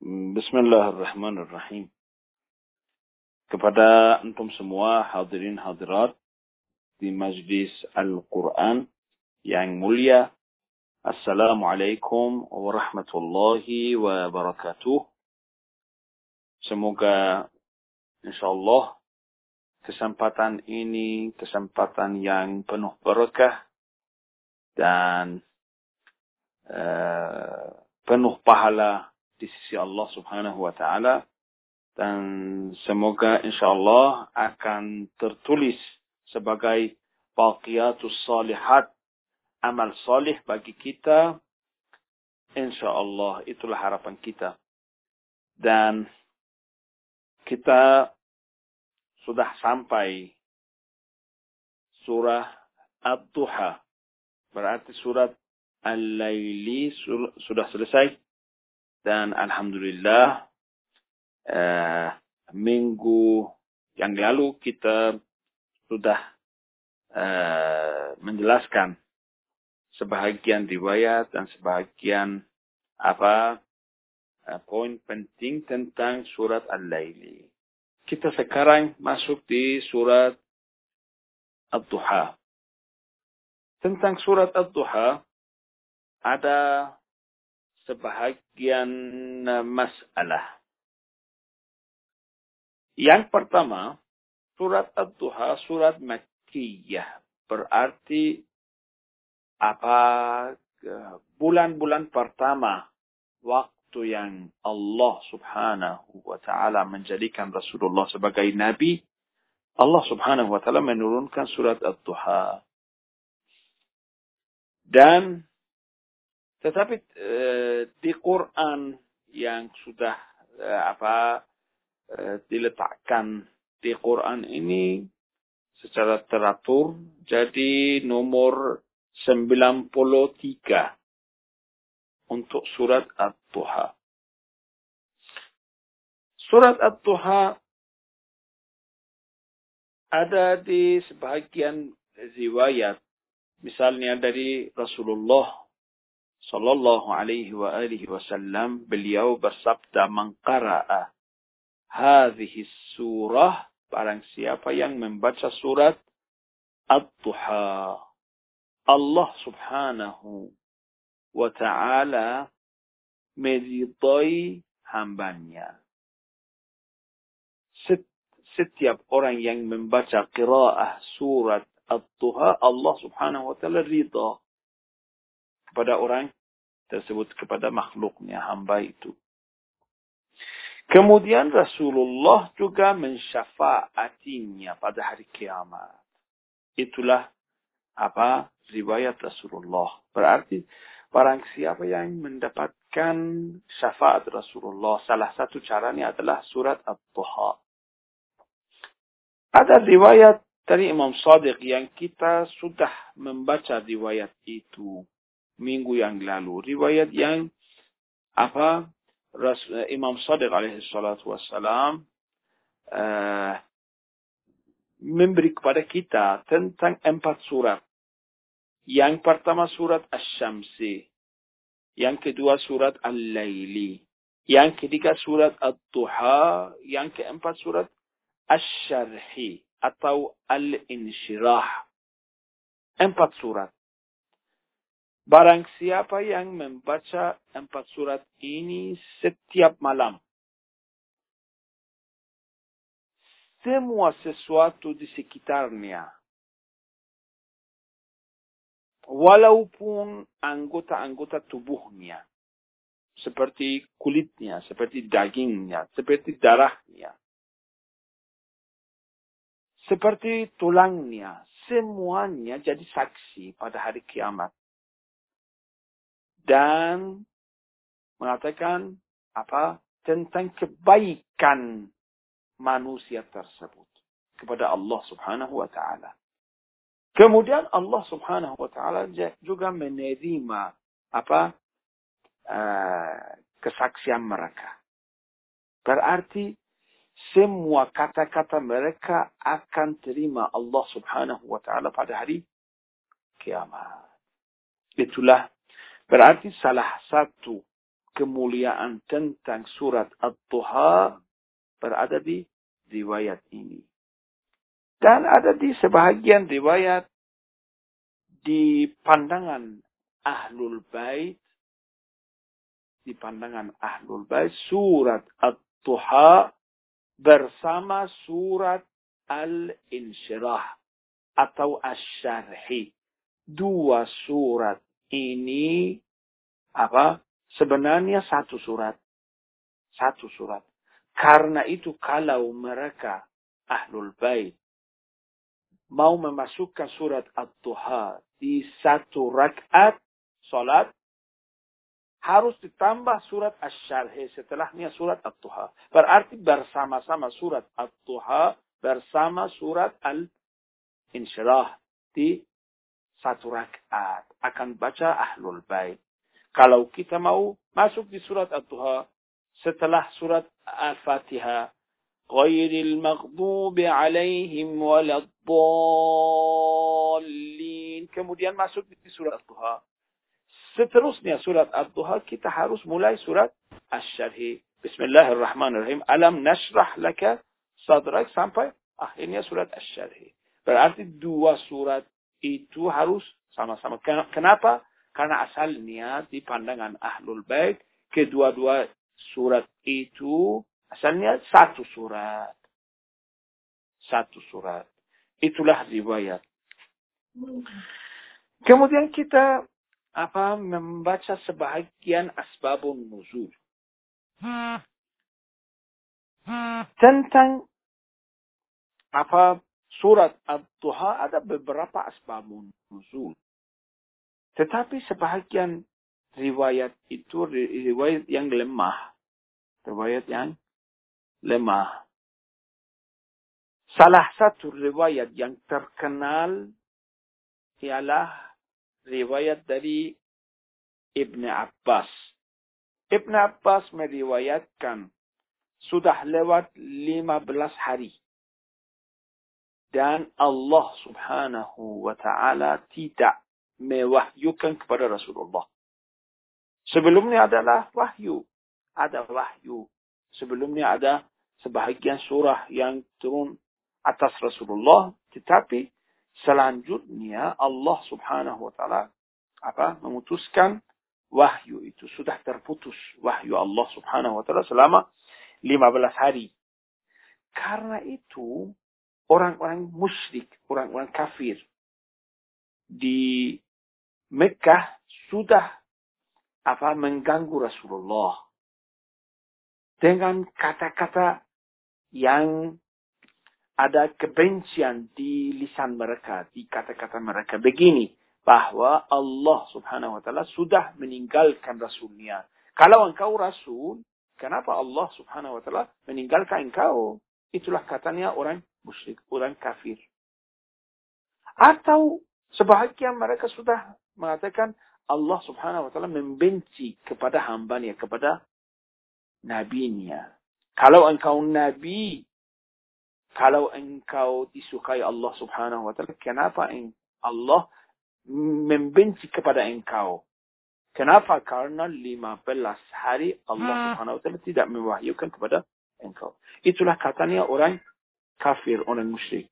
Bismillahirrahmanirrahim. Kepada antum semua hadirin hadirat di majlis Al-Quran yang mulia. Assalamualaikum warahmatullahi wabarakatuh. Semoga insyaAllah kesempatan ini kesempatan yang penuh berkah dan uh, penuh pahala di sisi Allah Subhanahu wa taala dan semoga insyaallah akan tertulis sebagai baqiyatus salihat amal salih bagi kita insyaallah itulah harapan kita. Dan kita sudah sampai surah Ad-Duha berarti surat Al-Laili sudah selesai dan Alhamdulillah uh, minggu yang lalu kita sudah uh, menjelaskan sebahagian riwayat dan sebahagian apa uh, poin penting tentang surat Al-Laili. Kita sekarang masuk di surat Ad-Duha. Tentang surat Ad-Duha ada sebahagian masalah. Yang pertama, surat Ad-Duha, surat Makkiyah. Berarti apa bulan-bulan pertama waktu yang Allah subhanahu wa ta'ala menjadikan Rasulullah sebagai Nabi, Allah subhanahu wa ta'ala menurunkan surat Ad-Duha. Dan tetapi uh, di Quran yang sudah uh, apa uh, diletakkan di Quran ini secara teratur jadi nomor 93 untuk surat At-Tuha. Surat At-Tuha ada di sebagian riwayat misalnya dari Rasulullah sallallahu alaihi wa alihi wasallam beliau bersabda man qara'a hadhihi surah barang siapa yang membaca surat Ad-Duha Allah subhanahu wa ta'ala meridai hambanya. Setiap orang yang membaca qiraah surat Ad-Duha Allah subhanahu wa ta'ala ridha kepada orang tersebut kepada makhluknya hamba itu. Kemudian Rasulullah juga mensyafaatinya pada hari kiamat. Itulah apa riwayat Rasulullah. Berarti barang siapa yang mendapatkan syafaat Rasulullah, salah satu caranya adalah surat At-Tuha. Ada riwayat dari Imam Sadiq yang kita sudah membaca riwayat itu minggu yang lalu. Riwayat yang apa Ras, Imam Sadiq alaihi salatu wassalam uh, memberi kepada kita tentang empat surat. Yang pertama surat Asy-Syamsi. Yang kedua surat Al-Laili. Yang ketiga surat Ad-Duha. Yang keempat surat Asy-Syarhi atau Al-Insyirah. Empat surat. Barang siapa yang membaca empat surat ini setiap malam. Semua sesuatu di sekitarnya. Walaupun anggota-anggota tubuhnya. Seperti kulitnya, seperti dagingnya, seperti darahnya. Seperti tulangnya. Semuanya jadi saksi pada hari kiamat dan mengatakan apa tentang kebaikan manusia tersebut kepada Allah Subhanahu wa taala. Kemudian Allah Subhanahu wa taala juga menerima apa uh, kesaksian mereka. Berarti semua kata-kata mereka akan terima Allah Subhanahu wa taala pada hari kiamat. Itulah Berarti salah satu kemuliaan tentang surat At-Tuha berada di riwayat ini. Dan ada di sebahagian riwayat di pandangan Ahlul Bait di pandangan Ahlul Bait surat At-Tuha bersama surat Al-Insyirah atau Asy-Syarhi. Dua surat ini apa? Sebenarnya satu surat. Satu surat. Karena itu kalau mereka Ahlul Bait mau memasukkan surat At-Tuha di satu rakaat salat harus ditambah surat Asy-Syarh setelahnya surat At-Tuha. Berarti bersama-sama surat At-Tuha bersama surat Al-Insyirah di satu rakaat akan baca Ahlul Bait. Kalau kita mau masuk di surat At-Tuha setelah surat Al-Fatihah غير المغضوب ولا الضالين kemudian masuk di surat Ad-Duha seterusnya surat Ad-Duha kita harus mulai surat Asy-Syarhi Bismillahirrahmanirrahim alam nashrah laka sadrak sampai akhirnya surat Asy-Syarhi berarti dua surat itu harus sama-sama kenapa karena asalnya di pandangan Ahlul Bait kedua-dua surat itu Asalnya satu surat. Satu surat. Itulah riwayat. Kemudian kita apa membaca sebahagian asbabun nuzul. Tentang apa surat Ad-Duha ada beberapa asbabun nuzul. Tetapi sebahagian riwayat itu riwayat yang lemah. Riwayat yang lemah. Salah satu riwayat yang terkenal ialah riwayat dari Ibn Abbas. Ibn Abbas meriwayatkan sudah lewat 15 hari. Dan Allah subhanahu wa ta'ala tidak mewahyukan kepada Rasulullah. Sebelumnya adalah wahyu. Ada wahyu. Sebelumnya ada sebahagian surah yang turun atas Rasulullah, tetapi selanjutnya Allah Subhanahu wa taala apa memutuskan wahyu itu sudah terputus wahyu Allah Subhanahu wa taala selama 15 hari. Karena itu orang-orang musyrik, orang-orang kafir di Mekah sudah apa mengganggu Rasulullah dengan kata-kata yang ada kebencian di lisan mereka, di kata-kata mereka. Begini, bahwa Allah subhanahu wa ta'ala sudah meninggalkan Rasulnya. Kalau engkau Rasul, kenapa Allah subhanahu wa ta'ala meninggalkan engkau? Itulah katanya orang musyrik, orang kafir. Atau sebahagian mereka sudah mengatakan Allah subhanahu wa ta'ala membenci kepada hambanya, kepada nabinya. Kalau engkau nabi, kalau engkau disukai Allah subhanahu wa ta'ala, kenapa Allah membenci kepada engkau? Kenapa? Karena 15 hari Allah hmm. subhanahu wa ta'ala tidak mewahyukan kepada engkau. Itulah katanya orang kafir, orang musyrik.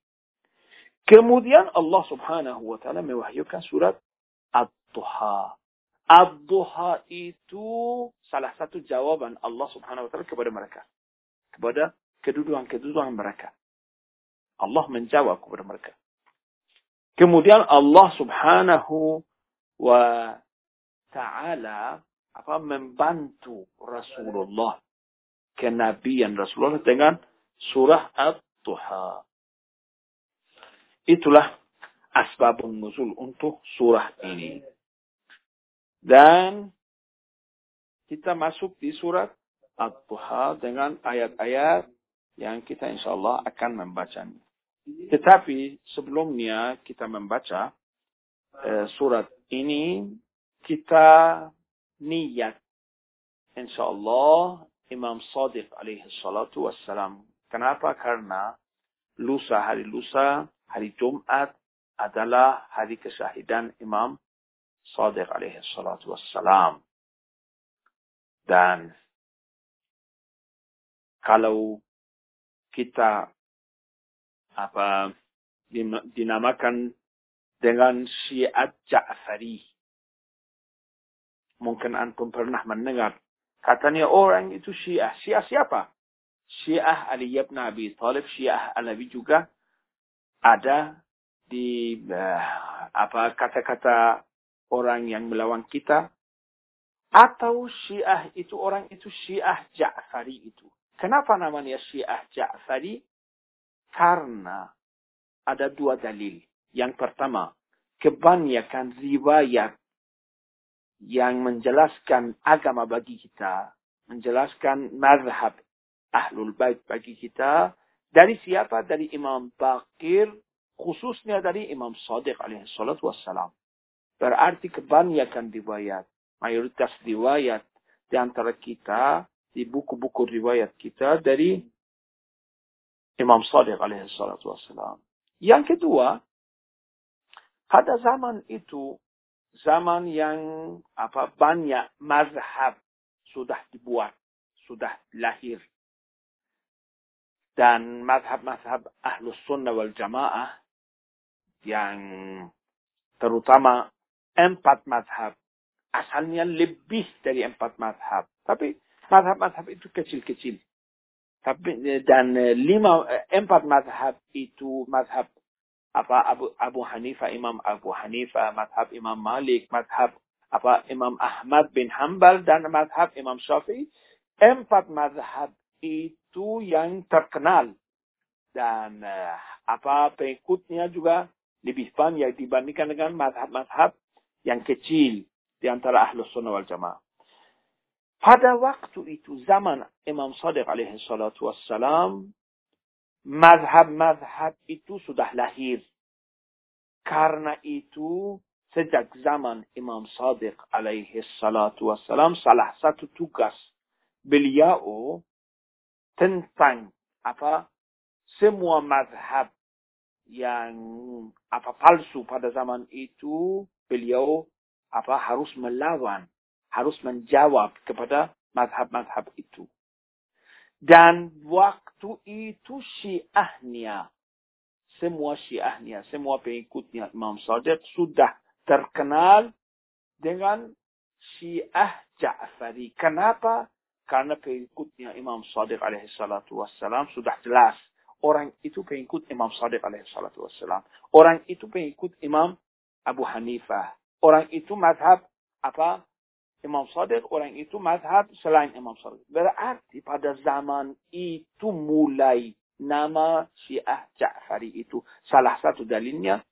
Kemudian Allah subhanahu wa ta'ala mewahyukan surat Ad-Duha. Ad-Duha itu salah satu jawaban Allah subhanahu wa ta'ala kepada mereka kepada kedudukan-kedudukan mereka. Allah menjawab kepada mereka. Kemudian Allah subhanahu wa ta'ala apa membantu Rasulullah kenabian Rasulullah dengan surah At-Tuha. Itulah asbabun nuzul untuk surah ini. Dan kita masuk di surat At-Tuha dengan ayat-ayat yang kita insya Allah akan membacanya. Tetapi sebelumnya kita membaca eh, surat ini, kita niat insya Allah Imam Sadiq alaihi salatu wassalam. Kenapa? Karena lusa, hari lusa, hari Jumat adalah hari kesyahidan Imam Sadiq alaihi salatu wassalam. Dan kalau kita apa dinamakan dengan Syiat Ja'fari. Mungkin antum pernah mendengar. Katanya orang itu Syiah. Syiah siapa? Syiah Ali ibn Abi Talib. Syiah Alawi juga ada di uh, apa kata-kata orang yang melawan kita. Atau Syiah itu orang itu Syiah Ja'fari itu. Kenapa namanya Syiah Ja'fari? Karena ada dua dalil. Yang pertama, kebanyakan riwayat yang menjelaskan agama bagi kita, menjelaskan mazhab ahlul bait bagi kita, dari siapa? Dari Imam Bakir, khususnya dari Imam Sadiq alaihi salatu wassalam. Berarti kebanyakan riwayat, mayoritas riwayat di antara kita, di buku-buku riwayat kita dari Imam Sadiq alaihi salatu wassalam. Yang kedua, pada zaman itu, zaman yang apa banyak mazhab sudah dibuat, sudah lahir. Dan mazhab-mazhab ahlus sunnah wal jamaah yang terutama empat mazhab. Asalnya lebih dari empat mazhab. Tapi mazhab-mazhab itu kecil-kecil. Tapi dan lima empat mazhab itu mazhab apa Abu Abu Hanifah Imam Abu Hanifah madhab Imam Malik madhab apa Imam Ahmad bin Hambal dan madhab Imam Syafi'i empat madhab itu yang terkenal dan uh, apa pengikutnya juga lebih banyak dibandingkan dengan madhab-madhab yang kecil di antara ahlus sunnah wal jamaah. Pada waktu itu zaman Imam Sadiq alaihi salatu wassalam Mazhab-mazhab itu sudah lahir. Karena itu, sejak zaman Imam Sadiq alaihi salatu wassalam, salah satu tugas beliau tentang apa semua mazhab yang apa palsu pada zaman itu beliau apa harus melawan harus menjawab kepada mazhab-mazhab itu dan waktu itu syiahnya, semua syiahnya, semua pengikutnya Imam Sadiq sudah terkenal dengan syiah Ja'fari. Kenapa? Karena pengikutnya Imam Sadiq alaihi salatu wassalam sudah jelas. Orang itu pengikut Imam Sadiq alaihi salatu wassalam. Orang itu pengikut Imam Abu Hanifah. Orang itu madhab apa? Imam Sadiq, orang itu mazhab selain Imam Sadiq. Berarti pada zaman itu mulai nama Syiah Ja'fari itu. Salah satu dalilnya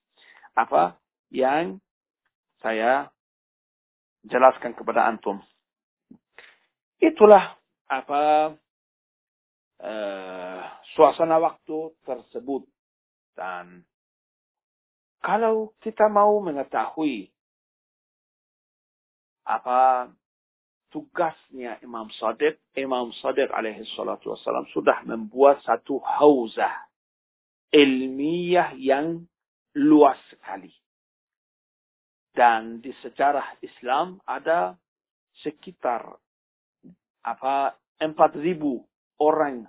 apa yang saya jelaskan kepada antum. Itulah apa uh, suasana waktu tersebut dan kalau kita mau mengetahui apa tugasnya Imam Sadiq, Imam Sadiq alaihi salatu wassalam sudah membuat satu hauzah ilmiah yang luas sekali. Dan di sejarah Islam ada sekitar apa empat ribu orang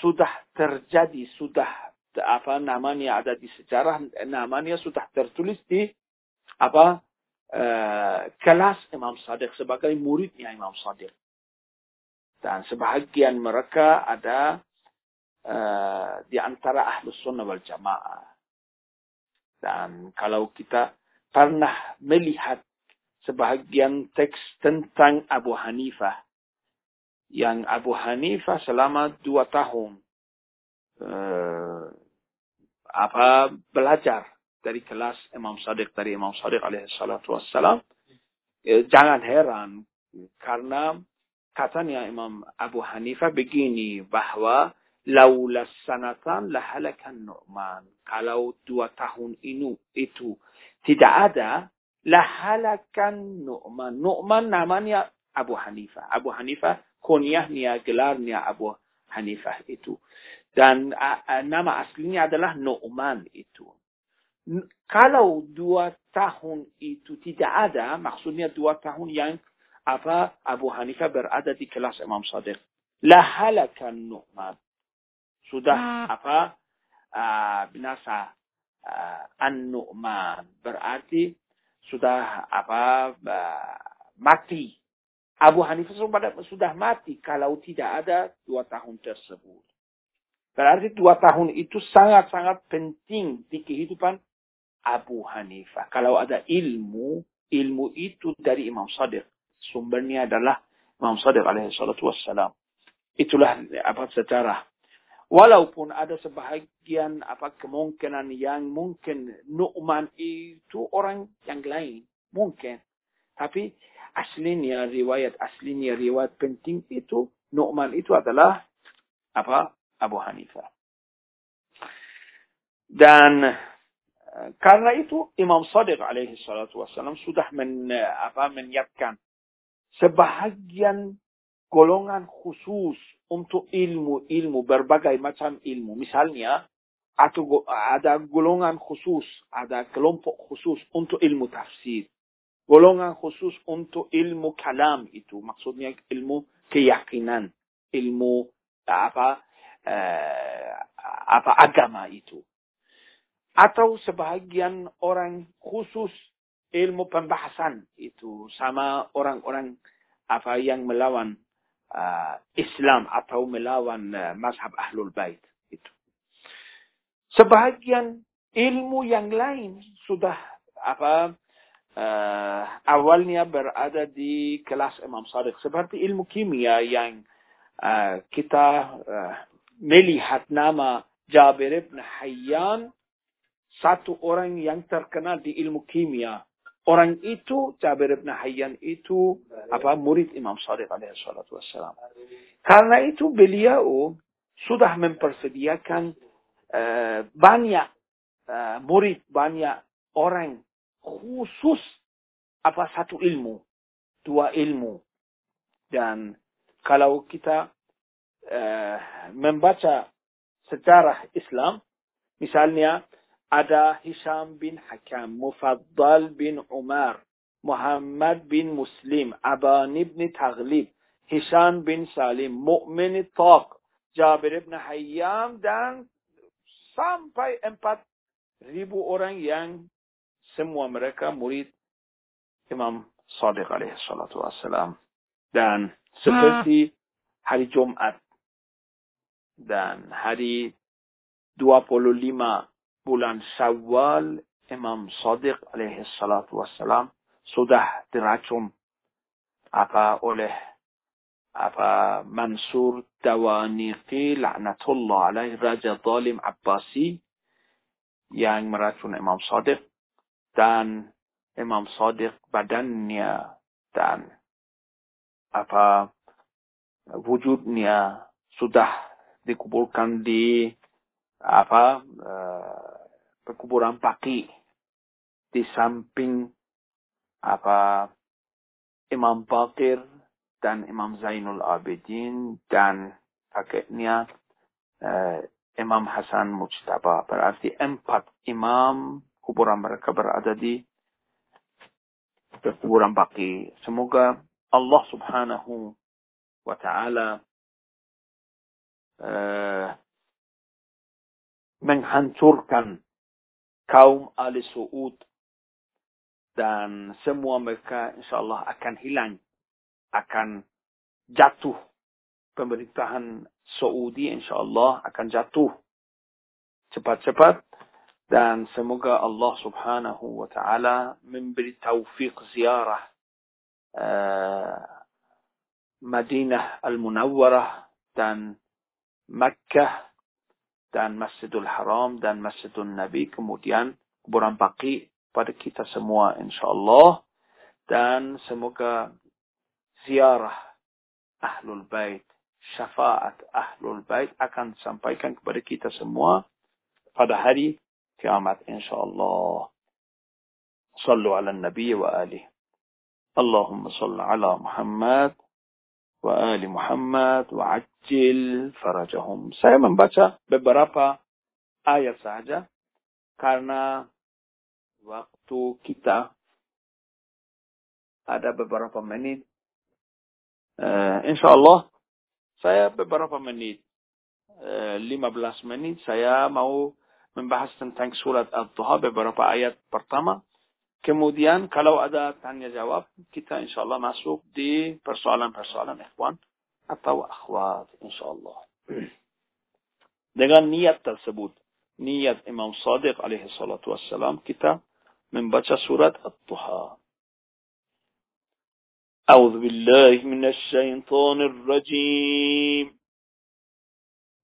sudah terjadi, sudah apa namanya ada di sejarah, namanya sudah tertulis di apa uh, kelas Imam Sadiq sebagai muridnya Imam Sadiq. Dan sebahagian mereka ada uh, di antara ahlus sunnah wal jamaah. Dan kalau kita pernah melihat sebahagian teks tentang Abu Hanifah, yang Abu Hanifah selama dua tahun uh, apa belajar dari kelas Imam Sadiq dari Imam Sadiq alaihi salatu wassalam. Ya, jangan heran karena katanya Imam Abu Hanifah begini bahwa laula sanatan lahalakan Nu'man. Kalau dua tahun ini itu tidak ada lahalakan Nu'man. Nu'man namanya Abu Hanifah. Abu Hanifah kunyahnya gelarnya Abu Hanifah itu. Dan nama aslinya adalah Nu'man itu kalau dua tahun itu tidak ada, maksudnya dua tahun yang apa Abu Hanifah berada di kelas Imam Sadiq. Lahalakan Nu'man. Sudah apa uh, binasa uh, An-Nu'man. Berarti sudah apa uh, mati. Abu Hanifah sudah, mati kalau tidak ada dua tahun tersebut. Berarti dua tahun itu sangat-sangat penting di kehidupan Abu Hanifah. Kalau ada ilmu, ilmu itu dari Imam Sadiq. Sumbernya adalah Imam Sadiq alaihi salatu wassalam. Itulah apa sejarah. Walaupun ada sebahagian apa kemungkinan yang mungkin Nu'man itu orang yang lain. Mungkin. Tapi aslinya riwayat aslinya riwayat penting itu Nu'man itu adalah apa Abu Hanifah. Dan eh, karena itu Imam Sadiq alaihi salatu wassalam sudah men, apa, menyiapkan sebahagian golongan khusus untuk ilmu-ilmu berbagai macam ilmu. Misalnya atau ada golongan khusus, ada kelompok khusus untuk ilmu tafsir. Golongan khusus untuk ilmu kalam itu, maksudnya ilmu keyakinan, ilmu apa uh, apa agama itu. Atau sebahagian orang khusus ilmu pembahasan itu sama orang-orang apa yang melawan uh, Islam atau melawan uh, mazhab Ahlul Bait itu. Sebahagian ilmu yang lain sudah apa uh, awalnya berada di kelas Imam Sadiq seperti ilmu kimia yang uh, kita uh, melihat nama Jabir bin Hayyan satu orang yang terkenal di ilmu kimia. Orang itu Jabir bin Hayyan itu apa murid Imam Sadiq alaihi wassalam. Karena itu beliau sudah mempersediakan uh, banyak uh, murid, banyak orang khusus apa satu ilmu, dua ilmu. Dan kalau kita uh, membaca sejarah Islam, misalnya ada Hisham bin Hakam, Mufaddal bin Umar, Muhammad bin Muslim, Aban bin Taghlib, Hisham bin Salim, Mu'min Taq, Jabir bin Hayyam, dan sampai empat ribu orang yang semua mereka murid Imam Sadiq alaihi salatu wassalam. Dan seperti hari Jumat dan hari 25 bulan Syawal Imam Sadiq alaihi salatu wassalam sudah diracun apa oleh apa Mansur Dawaniqi laknatullah alaihi raja zalim Abbasi yang meracun Imam Sadiq dan Imam Sadiq badannya dan apa wujudnya sudah dikuburkan di apa uh, pekuburan Paki di samping apa Imam Bakir dan Imam Zainul Abidin dan kakeknya uh, Imam Hasan Mujtaba. Berarti empat imam kuburan mereka berada di pekuburan Baki. Semoga Allah subhanahu wa ta'ala uh, menghancurkan kaum Ali Suud dan semua mereka insyaAllah akan hilang, akan jatuh. Pemerintahan Saudi insyaAllah akan jatuh cepat-cepat dan semoga Allah subhanahu wa ta'ala memberi taufik ziarah uh, Madinah Al-Munawwarah dan Makkah dan Masjidul Haram dan Masjidul Nabi kemudian kuburan baki pada kita semua insyaallah. Dan semoga ziarah Ahlul Bait syafaat Ahlul Bait akan sampaikan kepada kita semua pada hari kiamat insyaallah sallu ala nabi wa alihi Allahumma salli ala Muhammad وآل Muhammad wa'ajil farajahum. Saya membaca beberapa ayat saja karena waktu kita ada beberapa menit Uh, insya Allah saya beberapa menit, uh, 15 menit saya mau من بحثتن تنك سورة الضحى ببربع آيات برطمة كموديان كلو أدا تانيا جواب كتا إن شاء الله مسوق دي برسالة برسالة إخوان أتا وأخوات إن شاء الله دقان نية تلسبوت نية إمام صادق عليه الصلاة والسلام كتا من بچا سورة الضحى. أعوذ بالله من الشيطان الرجيم.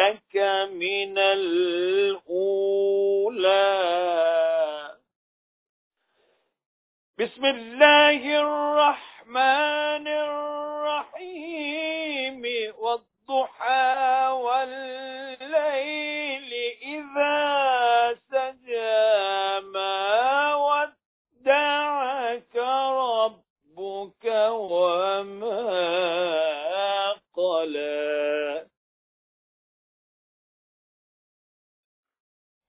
لك من الأولى. بسم الله الرحمن الرحيم. والضحى والليل إذا سجى ما ودعك رب ربك وما قلى.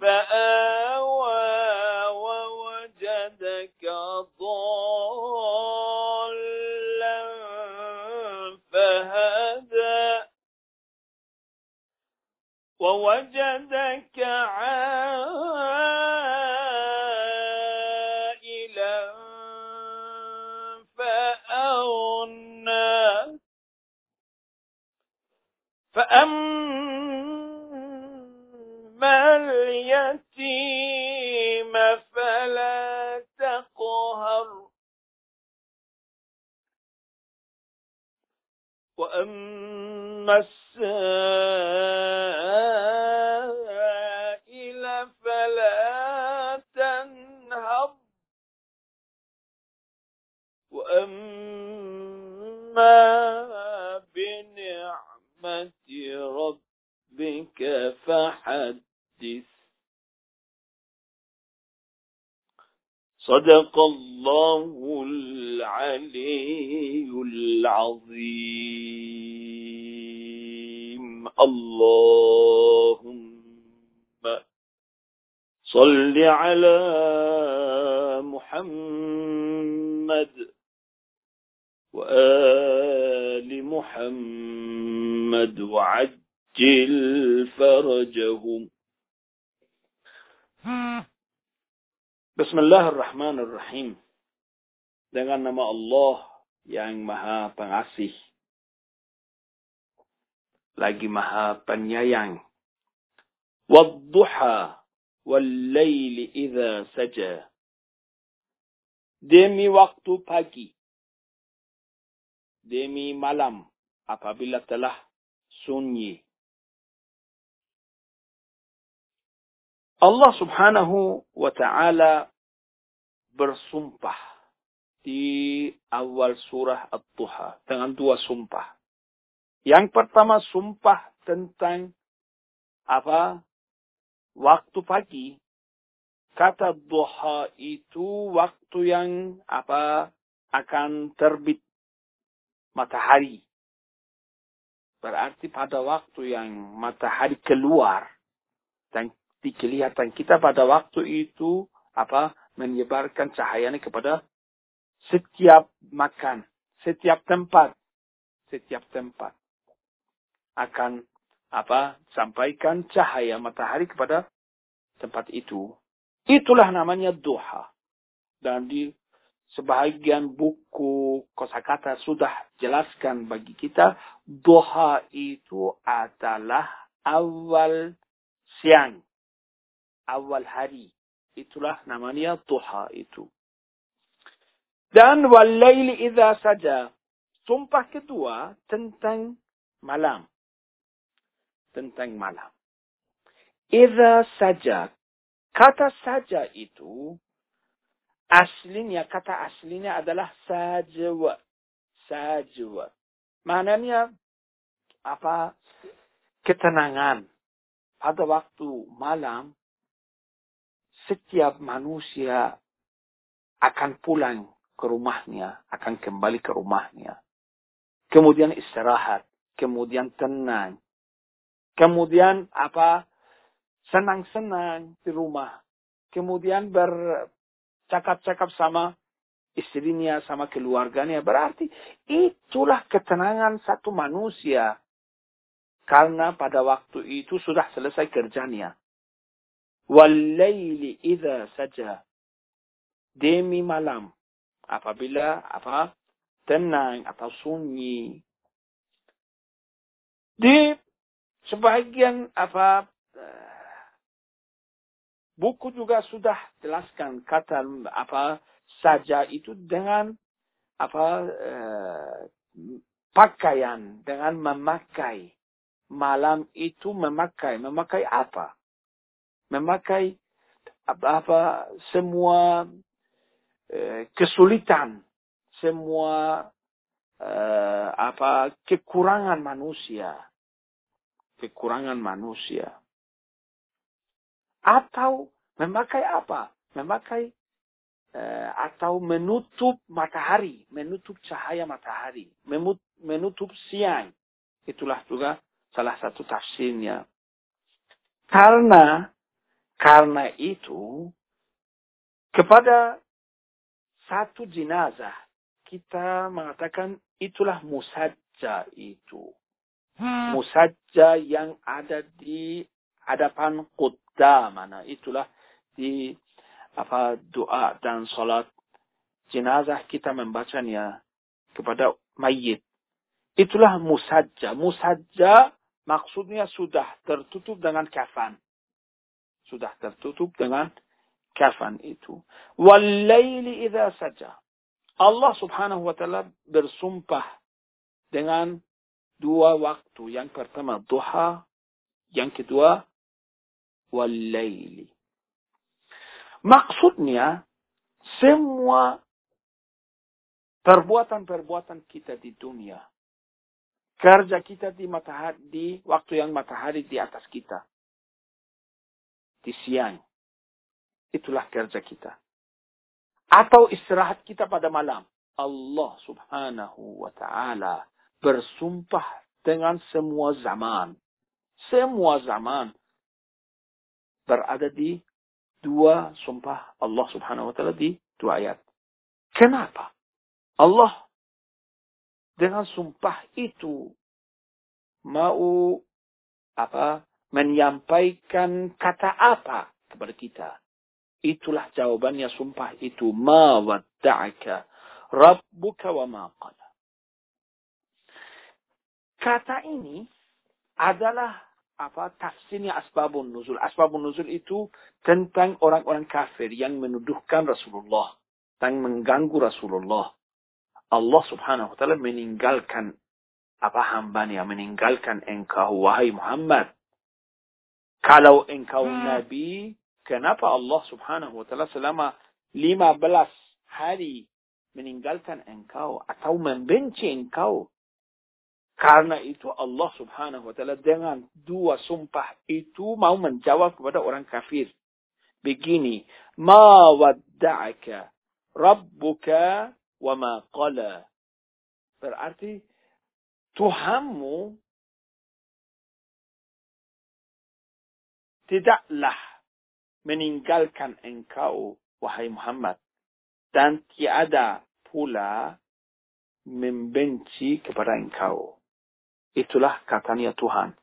فآوى ووجدك ضالا فهدى. ووجدك عالا صدق الله. Rahmanir Dengan nama Allah yang maha pengasih. Lagi maha penyayang. Wadduha wallayli idha saja. Demi waktu pagi. Demi malam apabila telah sunyi. Allah subhanahu wa ta'ala bersumpah di awal surah At-Tuha dengan dua sumpah. Yang pertama sumpah tentang apa? Waktu pagi. Kata duha itu waktu yang apa? akan terbit matahari. Berarti pada waktu yang matahari keluar dan kelihatan kita pada waktu itu apa menyebarkan cahayanya kepada setiap makan, setiap tempat, setiap tempat akan apa sampaikan cahaya matahari kepada tempat itu. Itulah namanya duha. Dan di sebahagian buku kosakata sudah jelaskan bagi kita, doha itu adalah awal siang, awal hari. Itulah namanya doha itu. Dan walaili idha saja. Sumpah kedua tentang malam. Tentang malam. Idha saja. Kata saja itu aslinya, kata aslinya adalah sajwa. Sajwa. Maknanya apa? Ketenangan. Pada waktu malam, setiap manusia akan pulang ke rumahnya, akan kembali ke rumahnya. Kemudian istirahat, kemudian tenang. Kemudian apa? Senang-senang di rumah. Kemudian ber cakap-cakap sama istrinya, sama keluarganya. Berarti itulah ketenangan satu manusia. Karena pada waktu itu sudah selesai kerjanya. Walaili idha saja. Demi malam. Apabila apa tenang atau sunyi. Di sebagian apa Buku juga sudah jelaskan kata apa saja itu dengan apa eh, pakaian dengan memakai malam itu memakai memakai apa memakai apa, semua eh, kesulitan semua eh, apa kekurangan manusia kekurangan manusia atau memakai apa? Memakai uh, atau menutup matahari, menutup cahaya matahari, menutup siang. Itulah juga salah satu tafsirnya. Karena karena itu kepada satu jenazah kita mengatakan itulah musajja itu. Hmm. Musajja yang ada di hadapan mana itulah di apa doa dan salat jenazah kita membacanya kepada mayit. Itulah musajja. Musajja maksudnya sudah tertutup dengan kafan. Sudah tertutup dengan kafan itu. Walaili idha saja. Allah subhanahu wa ta'ala bersumpah dengan dua waktu. Yang pertama duha. Yang kedua wal-laili. Maksudnya, semua perbuatan-perbuatan kita di dunia, kerja kita di matahari, di waktu yang matahari di atas kita, di siang, itulah kerja kita. Atau istirahat kita pada malam. Allah subhanahu wa ta'ala bersumpah dengan semua zaman. Semua zaman berada di dua sumpah Allah subhanahu wa ta'ala di dua ayat. Kenapa? Allah dengan sumpah itu mau apa menyampaikan kata apa kepada kita. Itulah jawabannya sumpah itu. Ma wadda'aka rabbuka wa ma. Kata ini adalah apa tafsirnya asbabun nuzul. Asbabun nuzul itu tentang orang-orang kafir yang menuduhkan Rasulullah dan mengganggu Rasulullah. Allah subhanahu wa ta'ala meninggalkan apa hambanya, meninggalkan engkau, wahai Muhammad. Kalau engkau hmm. Nabi, kenapa Allah subhanahu wa ta'ala selama 15 hari meninggalkan engkau atau membenci engkau? Karena itu Allah subhanahu wa ta'ala dengan dua sumpah itu mau menjawab kepada orang kafir. Begini, Ma wadda'aka Rabbuka wa ma qala. Berarti Tuhanmu tidaklah meninggalkan engkau, wahai Muhammad. Dan tiada pula membenci kepada engkau. Itulah katanya Tuhan.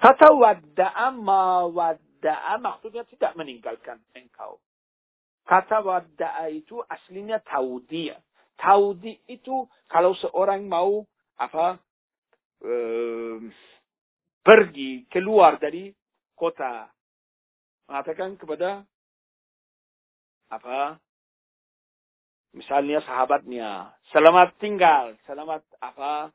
Kata wadda'a ma wadda'a maksudnya tidak meninggalkan engkau. Kata wadda'a itu aslinya taudi. Taudi itu kalau seorang mau apa eh, pergi keluar dari kota. Mengatakan kepada apa? Misalnya sahabatnya selamat tinggal selamat apa?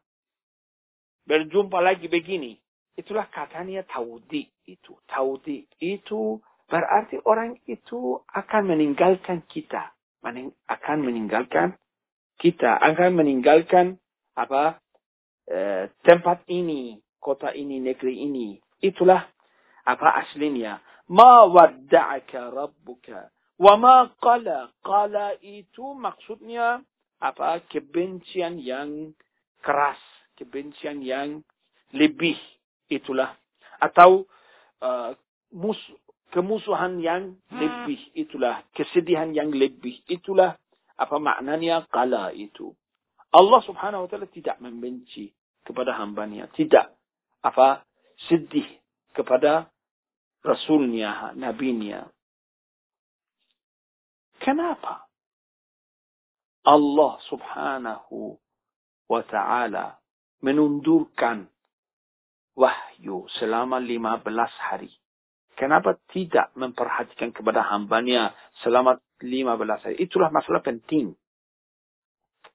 Berjumpa lagi begini. Itulah katanya taudi itu. Taudi itu berarti orang itu akan meninggalkan kita. Mening akan meninggalkan kita. Akan meninggalkan apa? Eh, tempat ini kota ini negeri ini itulah apa aslinya Ma wadda'aka rabbuka. Wa ma qala. Qala itu maksudnya apa? Kebencian yang keras. Kebencian yang lebih. Itulah. Atau uh, mus kemusuhan yang lebih. Itulah. Kesedihan yang lebih. Itulah apa maknanya qala itu. Allah subhanahu wa ta'ala tidak membenci kepada hambanya. Tidak apa sedih kepada Rasulnya, Nabinya. Kenapa? Allah subhanahu wa ta'ala menundurkan wahyu selama 15 hari. Kenapa tidak memperhatikan kepada hambanya selama 15 hari? Itulah masalah penting.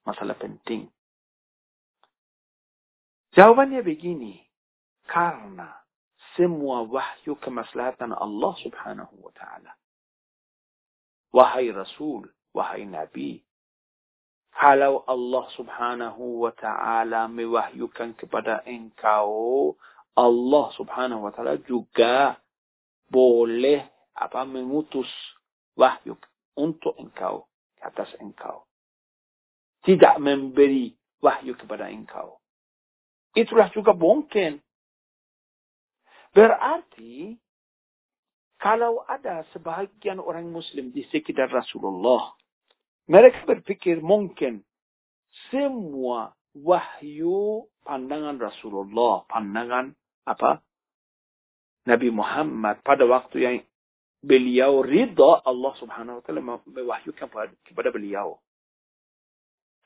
Masalah penting. Jawabannya begini. Karena semua wahyu kemaslahatan Allah subhanahu wa ta'ala. Wahai Rasul, wahai Nabi, kalau Allah subhanahu wa ta'ala mewahyukan kepada engkau, Allah subhanahu wa ta'ala juga boleh apa mengutus wahyu untuk engkau, atas engkau. Tidak memberi wahyu kepada engkau. Itulah juga mungkin Berarti kalau ada sebahagian orang muslim di sekitar Rasulullah, mereka berpikir mungkin semua wahyu pandangan Rasulullah, pandangan apa? Nabi Muhammad pada waktu yang beliau ridha Allah Subhanahu wa taala mewahyukan kepada beliau.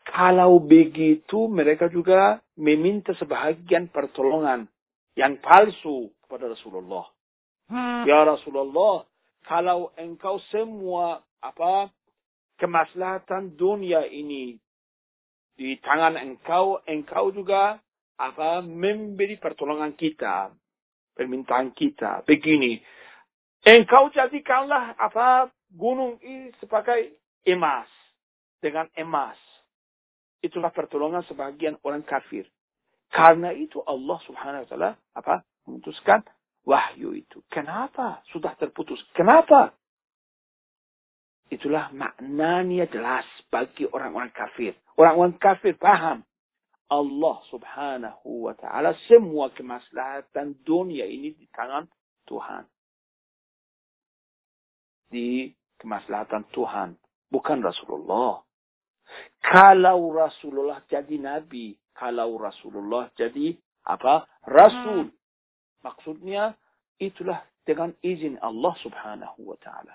Kalau begitu mereka juga meminta sebahagian pertolongan yang palsu kepada Rasulullah. Hmm. Ya Rasulullah, kalau engkau semua apa kemaslahatan dunia ini di tangan engkau, engkau juga apa memberi pertolongan kita, permintaan kita. Begini, engkau jadikanlah apa gunung ini sebagai emas dengan emas. Itulah pertolongan sebagian orang kafir. Karena itu Allah subhanahu wa ta'ala apa memutuskan wahyu itu. Kenapa? Sudah terputus. Kenapa? Itulah maknanya jelas bagi orang-orang kafir. Orang-orang kafir paham. Allah subhanahu wa ta'ala semua kemaslahatan dunia ini di tangan Tuhan. Di kemaslahatan Tuhan. Bukan Rasulullah. Kalau Rasulullah jadi Nabi. Kalau Rasulullah jadi apa? Rasul. Maksudnya itulah dengan izin Allah subhanahu wa ta'ala.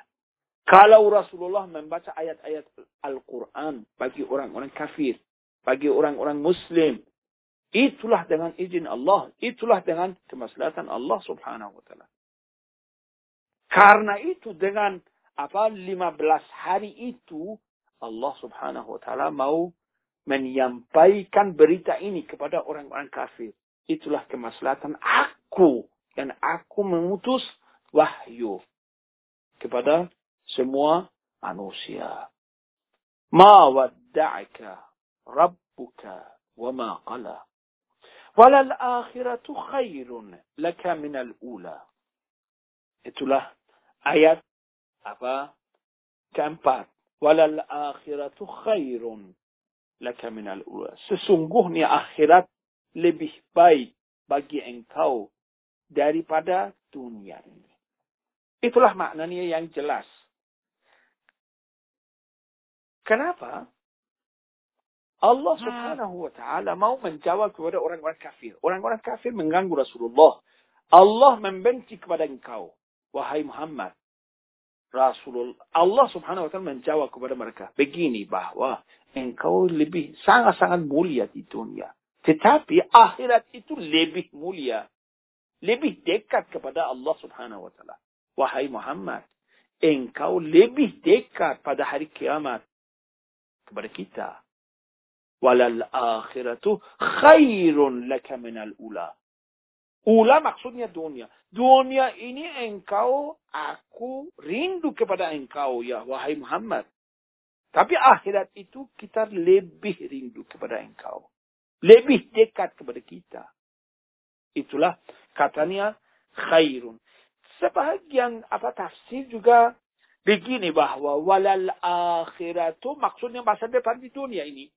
Kalau Rasulullah membaca ayat-ayat Al-Quran bagi orang-orang kafir, bagi orang-orang muslim, itulah dengan izin Allah, itulah dengan kemaslahatan Allah subhanahu wa ta'ala. Karena itu dengan apa 15 hari itu Allah subhanahu wa ta'ala mau menyampaikan berita ini kepada orang-orang kafir. Itulah kemaslahatan aku. Dan aku mengutus wahyu kepada semua manusia. Ma wadda'aka rabbuka wa ma qala. Walal akhiratu khairun laka minal ula. Itulah ayat apa? Keempat. Walal akhiratu khairun laka minal ula. Sesungguhnya akhirat lebih baik bagi engkau daripada dunia ini. Itulah maknanya yang jelas. Kenapa? Allah hmm. subhanahu wa ta'ala mau menjawab kepada orang-orang kafir. Orang-orang kafir mengganggu Rasulullah. Allah membenci kepada engkau. Wahai Muhammad. Rasulullah Allah Subhanahu wa taala menjawab kepada mereka begini bahwa engkau lebih sangat-sangat mulia di dunia. Tetapi akhirat itu lebih mulia. Lebih dekat kepada Allah Subhanahu wa taala. Wahai Muhammad, engkau lebih dekat pada hari kiamat kepada kita. Walal akhiratu khairun laka minal ula. Ula maksudnya dunia. Dunia ini engkau, aku rindu kepada engkau ya wahai Muhammad. Tapi akhirat itu kita lebih rindu kepada engkau. Lebih dekat kepada kita. Itulah katanya khairun. Sebahagian apa tafsir juga begini bahwa walal akhiratu maksudnya masa depan di dunia ini.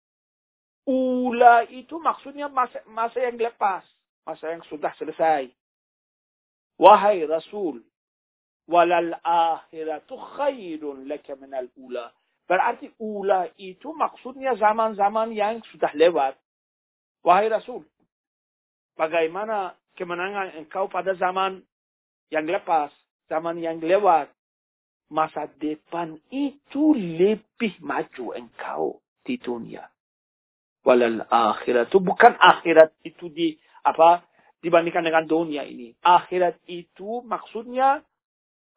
Ula itu maksudnya masa, masa yang lepas masa yang sudah selesai. Wahai Rasul, walal akhiratu khairun laka minal ula. Berarti ula itu maksudnya zaman-zaman yang sudah lewat. Wahai Rasul, bagaimana kemenangan engkau pada zaman yang lepas, zaman yang lewat. Masa depan itu lebih maju engkau di dunia. Walal akhirat itu bukan akhirat itu di apa dibandingkan dengan dunia ini. Akhirat itu maksudnya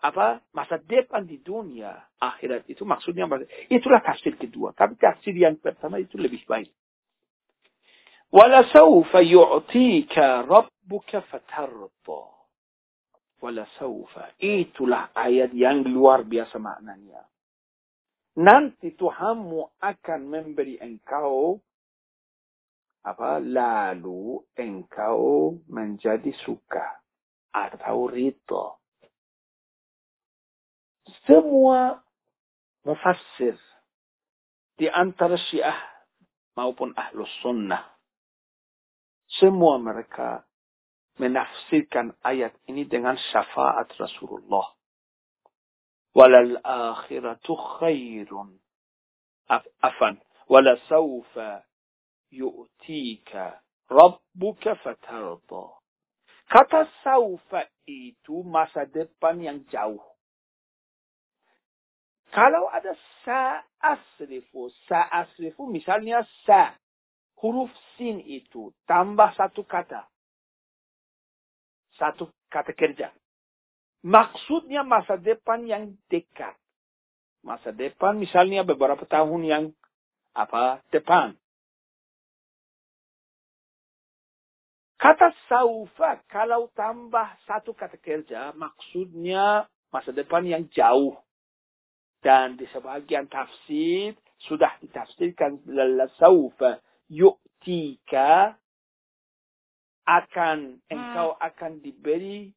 apa masa depan di dunia. Akhirat itu maksudnya itulah tafsir kedua. Tapi tafsir yang pertama itu lebih baik walasaufa yu'tika rabbuka fatarda walasaufa itulah ayat yang luar biasa maknanya. Nanti Tuhanmu akan memberi engkau apa lalu engkau menjadi suka atau rito. Semua mufassir di antara syiah maupun ahlus sunnah semua mereka menafsirkan ayat ini dengan syafaat Rasulullah. Walal akhiratu khairun. Afan. Wala sawfa yu'tika rabbuka fatarda. Kata saufa itu masa depan yang jauh. Kalau ada sa asrifu, sa asrifu misalnya sa, huruf sin itu tambah satu kata. Satu kata kerja. Maksudnya masa depan yang dekat. Masa depan misalnya beberapa tahun yang apa depan. Kata saufa kalau tambah satu kata kerja maksudnya masa depan yang jauh. Dan di sebagian tafsir sudah ditafsirkan lalla saufa yu'tika akan engkau akan diberi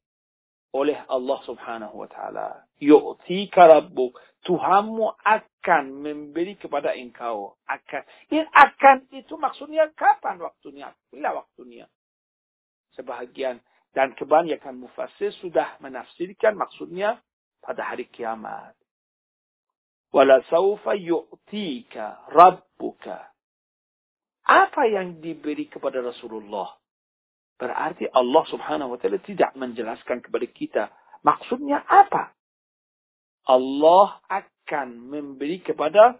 oleh Allah Subhanahu wa taala. Yu'tika rabbuk. Tuhanmu akan memberi kepada engkau. Akan. Ini akan itu maksudnya kapan waktunya? Bila waktunya? sebahagian dan kebanyakan mufassir sudah menafsirkan maksudnya pada hari kiamat. Wala saufa yu'tika rabbuka. Apa yang diberi kepada Rasulullah? Berarti Allah subhanahu wa ta'ala tidak menjelaskan kepada kita. Maksudnya apa? Allah akan memberi kepada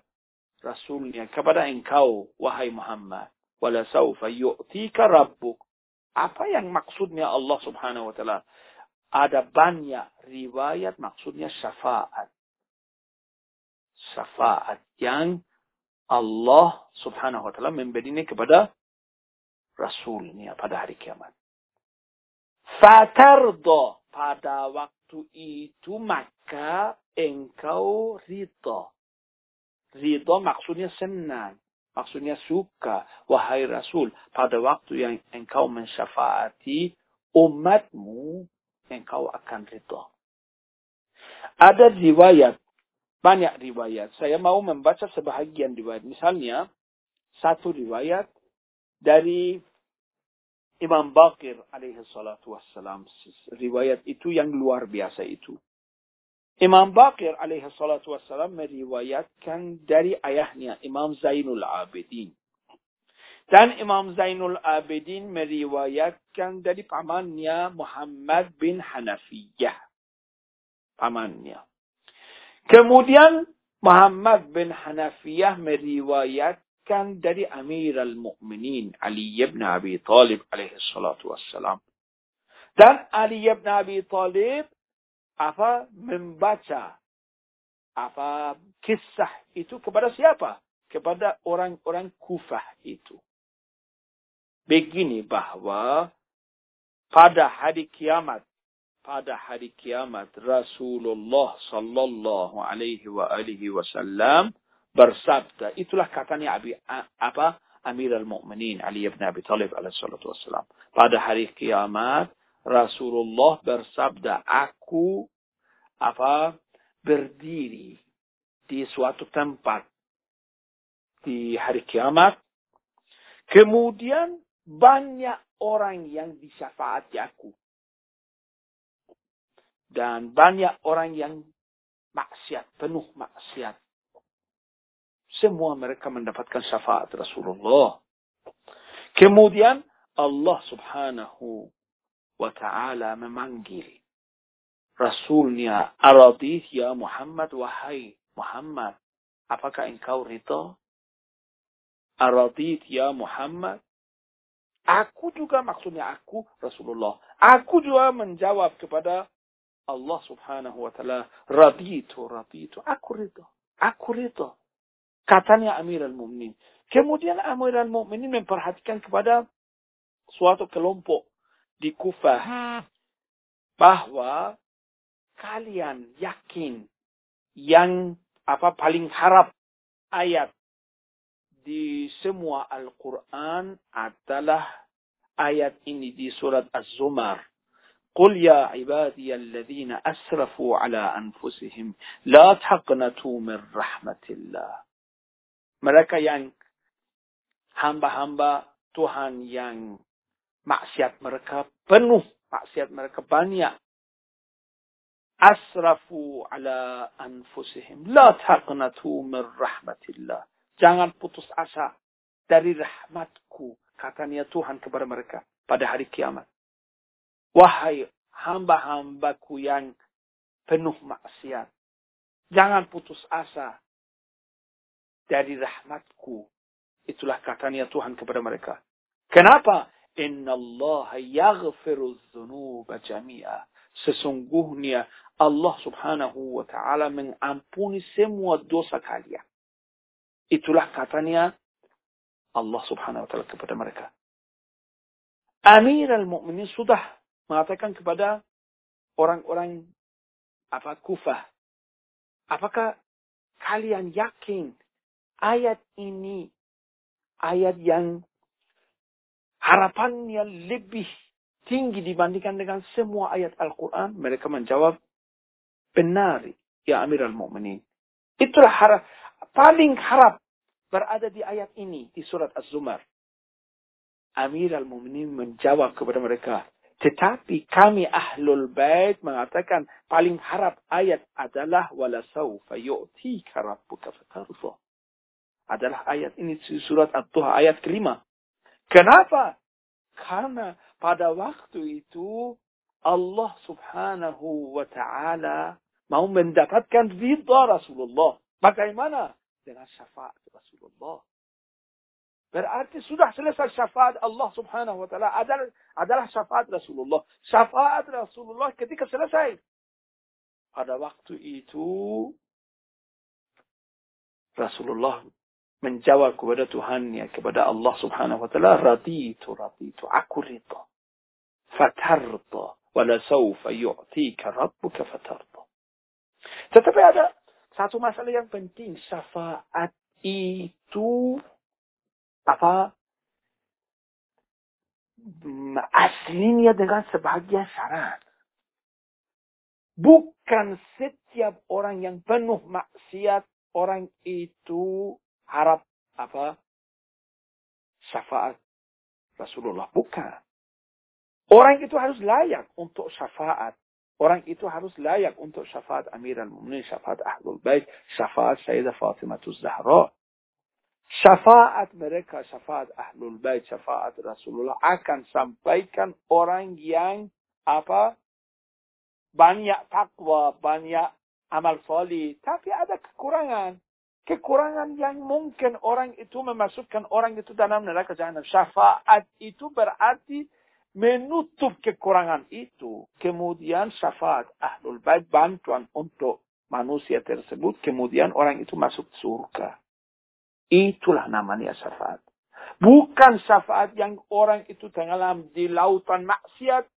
Rasulnya, kepada engkau, wahai Muhammad. Wala saufa yu'tika rabbuk. Apa yang maksudnya Allah subhanahu wa ta'ala? Ada banyak riwayat maksudnya syafaat. Syafaat yang Allah subhanahu wa ta'ala memberinya kepada Rasulnya pada hari kiamat. Fatardo pada waktu itu maka engkau rito. Rito maksudnya senang maksudnya suka, wahai Rasul, pada waktu yang engkau mensyafaati umatmu, engkau akan ridho. Ada riwayat, banyak riwayat. Saya mau membaca sebahagian riwayat. Misalnya, satu riwayat dari Imam Bakir alaihi salatu wassalam. Riwayat itu yang luar biasa itu. Imam Bakir alaihi salatu wassalam meriwayatkan dari ayahnya Imam Zainul Abidin. Dan Imam Zainul Abidin meriwayatkan dari pamannya Muhammad bin Hanafiyah. Pamannya. Kemudian Muhammad bin Hanafiyah meriwayatkan dari Amir al-Mu'minin Ali ibn Abi Talib alaihi salatu wassalam. Dan Ali ibn Abi Talib apa membaca apa kisah itu kepada siapa? Kepada orang-orang Kufah itu. Begini bahwa pada hari kiamat pada hari kiamat Rasulullah sallallahu alaihi wa alihi wasallam bersabda itulah katanya Abi apa? Amirul Mukminin Ali bin Abi Thalib alaihi salatu wasallam pada hari kiamat Rasulullah bersabda aku apa? Berdiri di suatu tempat di hari kiamat. Kemudian banyak orang yang disyafaati aku dan banyak orang yang maksiat, penuh maksiat. Semua mereka mendapatkan syafaat Rasulullah. Kemudian Allah subhanahu wa ta'ala memanggil Rasulnya Aradith ya Muhammad wahai Muhammad. Apakah engkau rita? Aradith ya Muhammad. Aku juga maksudnya aku Rasulullah. Aku juga menjawab kepada Allah subhanahu wa ta'ala raditu, raditu. Aku ridho. Aku ridho. Katanya Amir al-Mu'minin. Kemudian Amir al-Mu'minin memperhatikan kepada suatu kelompok di Kufah. Bahwa kalian yakin yang apa paling harap ayat di semua Al-Quran adalah ayat ini di surat Az-Zumar. قل يا عبادي الذين أسرفوا على أنفسهم لا تقنطوا من رحمة الله mereka yang hamba-hamba Tuhan yang maksiat mereka penuh maksiat mereka banyak asrafu ala anfusihim la taqnatu min rahmatillah jangan putus asa dari rahmatku katanya Tuhan kepada mereka pada hari kiamat Wahai hamba-hambaku yang penuh maksiat. Jangan putus asa dari rahmatku. Itulah katanya Tuhan kepada mereka. Kenapa? Inna Allah yaghfiru dhunuba jami'a. Sesungguhnya Allah subhanahu wa ta'ala mengampuni semua dosa kalian. Itulah katanya Allah subhanahu wa ta'ala kepada mereka. Amir al-Mu'minin sudah mengatakan kepada orang-orang apa kufah. Apakah kalian yakin ayat ini ayat yang harapannya lebih tinggi dibandingkan dengan semua ayat Al-Quran? Mereka menjawab, benar ya Amirul Mu'minin. Itulah harap, paling harap berada di ayat ini di surat Az-Zumar. Amirul Mu'minin menjawab kepada mereka, tetapi kami ahlul bait mengatakan paling harap ayat adalah wala saufa yu'tika rabbuka fatarda. Adalah ayat ini surat At-Tuha ayat kelima. Kenapa? Karena pada waktu itu Allah subhanahu wa ta'ala mau mendapatkan ridha Rasulullah. Bagaimana? Dengan syafaat Rasulullah. Berarti sudah selesai syafaat Allah subhanahu wa ta'ala adalah, adalah syafaat Rasulullah. Syafaat Rasulullah ketika selesai. Pada waktu itu Rasulullah menjawab kepada Tuhannya, kepada Allah subhanahu wa ta'ala, raditu, raditu, aku rita. Fatarta, wala sawfa yu'tika rabbuka fatarta. Tetapi ada satu masalah yang penting. Syafaat itu apa aslinya dengan sebagian syarat. Bukan setiap orang yang penuh maksiat orang itu harap apa syafaat Rasulullah bukan. Orang itu harus layak untuk syafaat. Orang itu harus layak untuk syafaat Amirul Mu'minin, syafaat Ahlul Bait, syafaat Sayyidah Fatimah Zahra. Syafaat mereka, syafaat Ahlul Bait, syafaat Rasulullah akan sampaikan orang yang apa? Banyak takwa, banyak amal solih. Tapi ada kekurangan. Kekurangan yang mungkin orang itu memasukkan orang itu dalam neraka jahanam. Syafaat itu berarti menutup kekurangan itu. Kemudian syafaat ahlul bait bantuan untuk manusia tersebut. Kemudian orang itu masuk surga. Itulah namanya syafaat. Bukan syafaat yang orang itu tenggelam di lautan maksiat.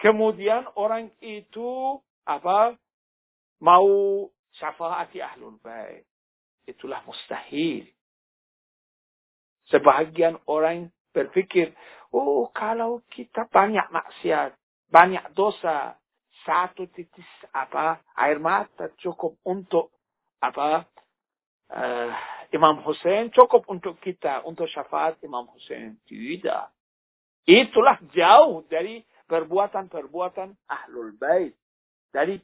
Kemudian orang itu apa mau syafaati ahlul bait. Itulah mustahil. Sebahagian orang berpikir, oh kalau kita banyak maksiat, banyak dosa, satu titis apa air mata cukup untuk apa uh, Imam Hussein cukup untuk kita untuk syafaat Imam Hussein. Tidak. Itulah jauh dari perbuatan-perbuatan ahlul bait. Dari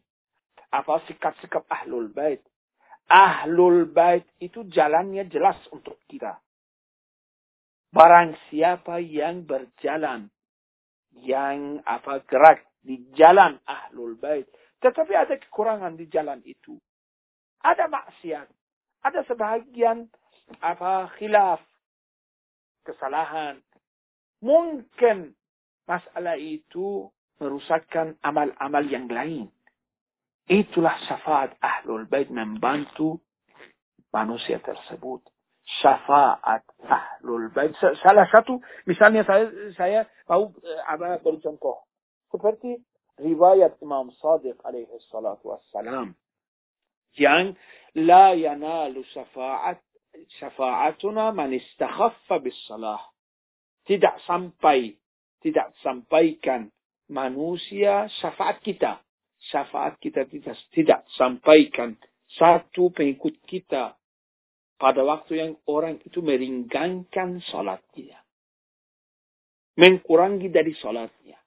apa sikap-sikap ahlul bait. Ahlul bait itu jalannya jelas untuk kita. Barang siapa yang berjalan, yang apa gerak di jalan ahlul bait, tetapi ada kekurangan di jalan itu. Ada maksiat, ada sebahagian apa khilaf, kesalahan. Mungkin masalah itu merusakkan amal-amal yang lain. Itulah syafaat ahlul bait membantu manusia tersebut. Syafaat ahlul bait. Salah satu, misalnya saya saya mau apa beri contoh. Seperti riwayat Imam Sadiq alaihi salatu wassalam. Yang la yanalu syafaat syafaatuna man istakhaffa bis salah. Tidak sampai, tidak sampaikan manusia syafaat kita syafaat kita tidak, tidak sampaikan satu pengikut kita pada waktu yang orang itu meringankan salatnya. Mengkurangi dari salatnya.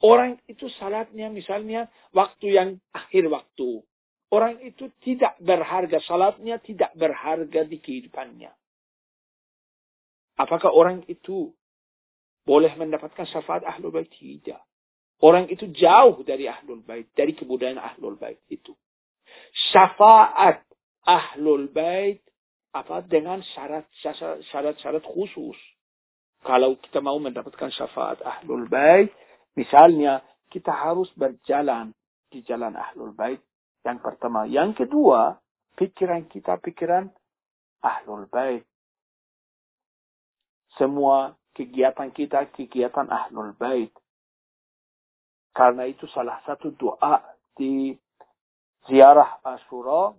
Orang itu salatnya misalnya waktu yang akhir waktu. Orang itu tidak berharga, salatnya tidak berharga di kehidupannya. Apakah orang itu boleh mendapatkan syafaat ahlu bait? Tidak. Orang itu jauh dari ahlul bait, dari kebudayaan ahlul bait itu. Syafaat ahlul bait apa dengan syarat-syarat khusus. Kalau kita mau mendapatkan syafaat ahlul bait, misalnya kita harus berjalan di jalan ahlul bait. Yang pertama, yang kedua, pikiran kita pikiran ahlul bait. Semua kegiatan kita kegiatan ahlul bait. Karena itu salah satu doa di ziarah Ashura.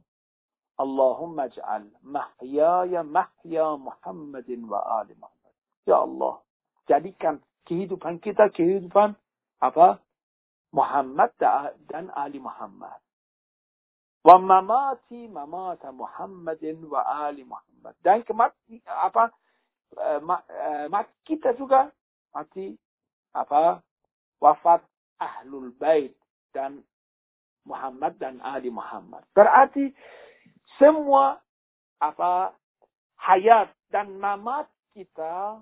Allahumma ja'al mahyaya mahya Muhammadin wa ali Muhammad. Ya Allah, jadikan kehidupan kita kehidupan apa? Muhammad dan ali Muhammad. Wa mamati mamata Muhammadin wa ali Muhammad. Dan kemati apa? Eh, eh, mati kita juga mati apa? Wafat ahlul bait dan Muhammad dan Ali Muhammad. Berarti semua apa hayat dan mamat kita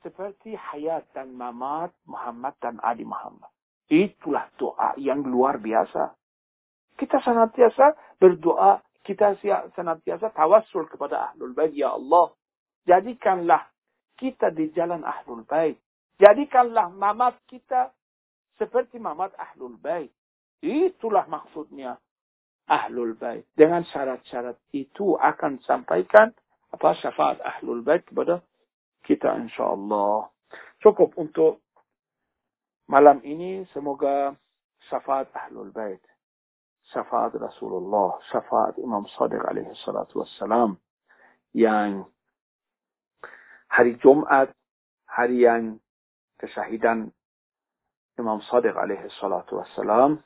seperti hayat dan mamat Muhammad dan Ali Muhammad. Itulah doa yang luar biasa. Kita senantiasa berdoa, kita senantiasa tawassul kepada Ahlul Bait. Ya Allah, jadikanlah kita di jalan Ahlul Bait. Jadikanlah mamat kita seperti Mamat Ahlul Bait. Itulah maksudnya Ahlul Bait. Dengan syarat-syarat itu akan sampaikan apa syafaat Ahlul Bait kepada kita insyaAllah. Cukup untuk malam ini. Semoga syafaat Ahlul Bait. Syafaat Rasulullah. Syafaat Imam Sadiq alaihi salatu wassalam. Yang hari Jumat, hari yang kesyahidan Imam Sadiq alaihi salatu wassalam.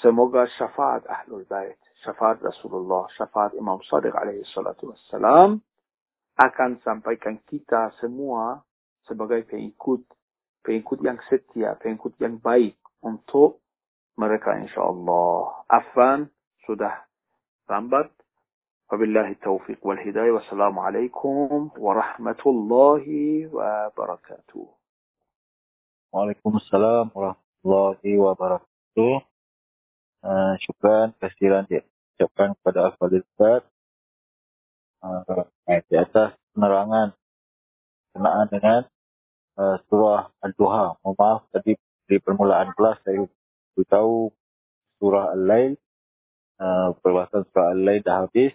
Semoga syafaat Ahlul Bait, syafaat Rasulullah, syafaat Imam Sadiq alaihi salatu wassalam akan sampaikan kita semua sebagai pengikut, pengikut yang setia, pengikut yang baik untuk mereka insyaAllah. Afan sudah lambat. Wabillahi taufiq wal hidayah. Wassalamualaikum warahmatullahi wabarakatuh. Waalaikumsalam warahmatullahi wabarakatuh. uh, syukran kehadiran diucapkan kepada Al-Fadhil Ustaz uh, di atas penerangan kenaan dengan uh, surah Al-Duha. Mohon maaf tadi di permulaan kelas saya beritahu surah Al-Lail uh, perbahasan surah Al-Lail dah habis.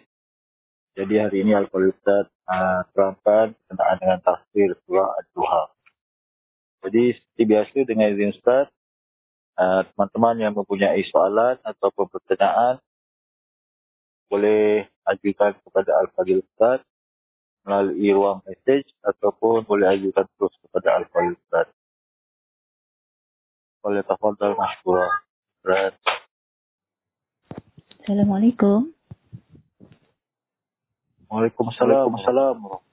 Jadi hari ini Ustaz uh, terangkan kenaan dengan tafsir surah Al-Duha. Jadi seperti biasa dengan izin Ustaz, uh, teman-teman yang mempunyai soalan atau pertanyaan boleh ajukan kepada Al-Fadhil Ustaz melalui ruang mesej ataupun boleh ajukan terus kepada Al-Fadhil Ustaz. Boleh tafadhal masyurah. Assalamualaikum. Waalaikumsalam. Waalaikumsalam.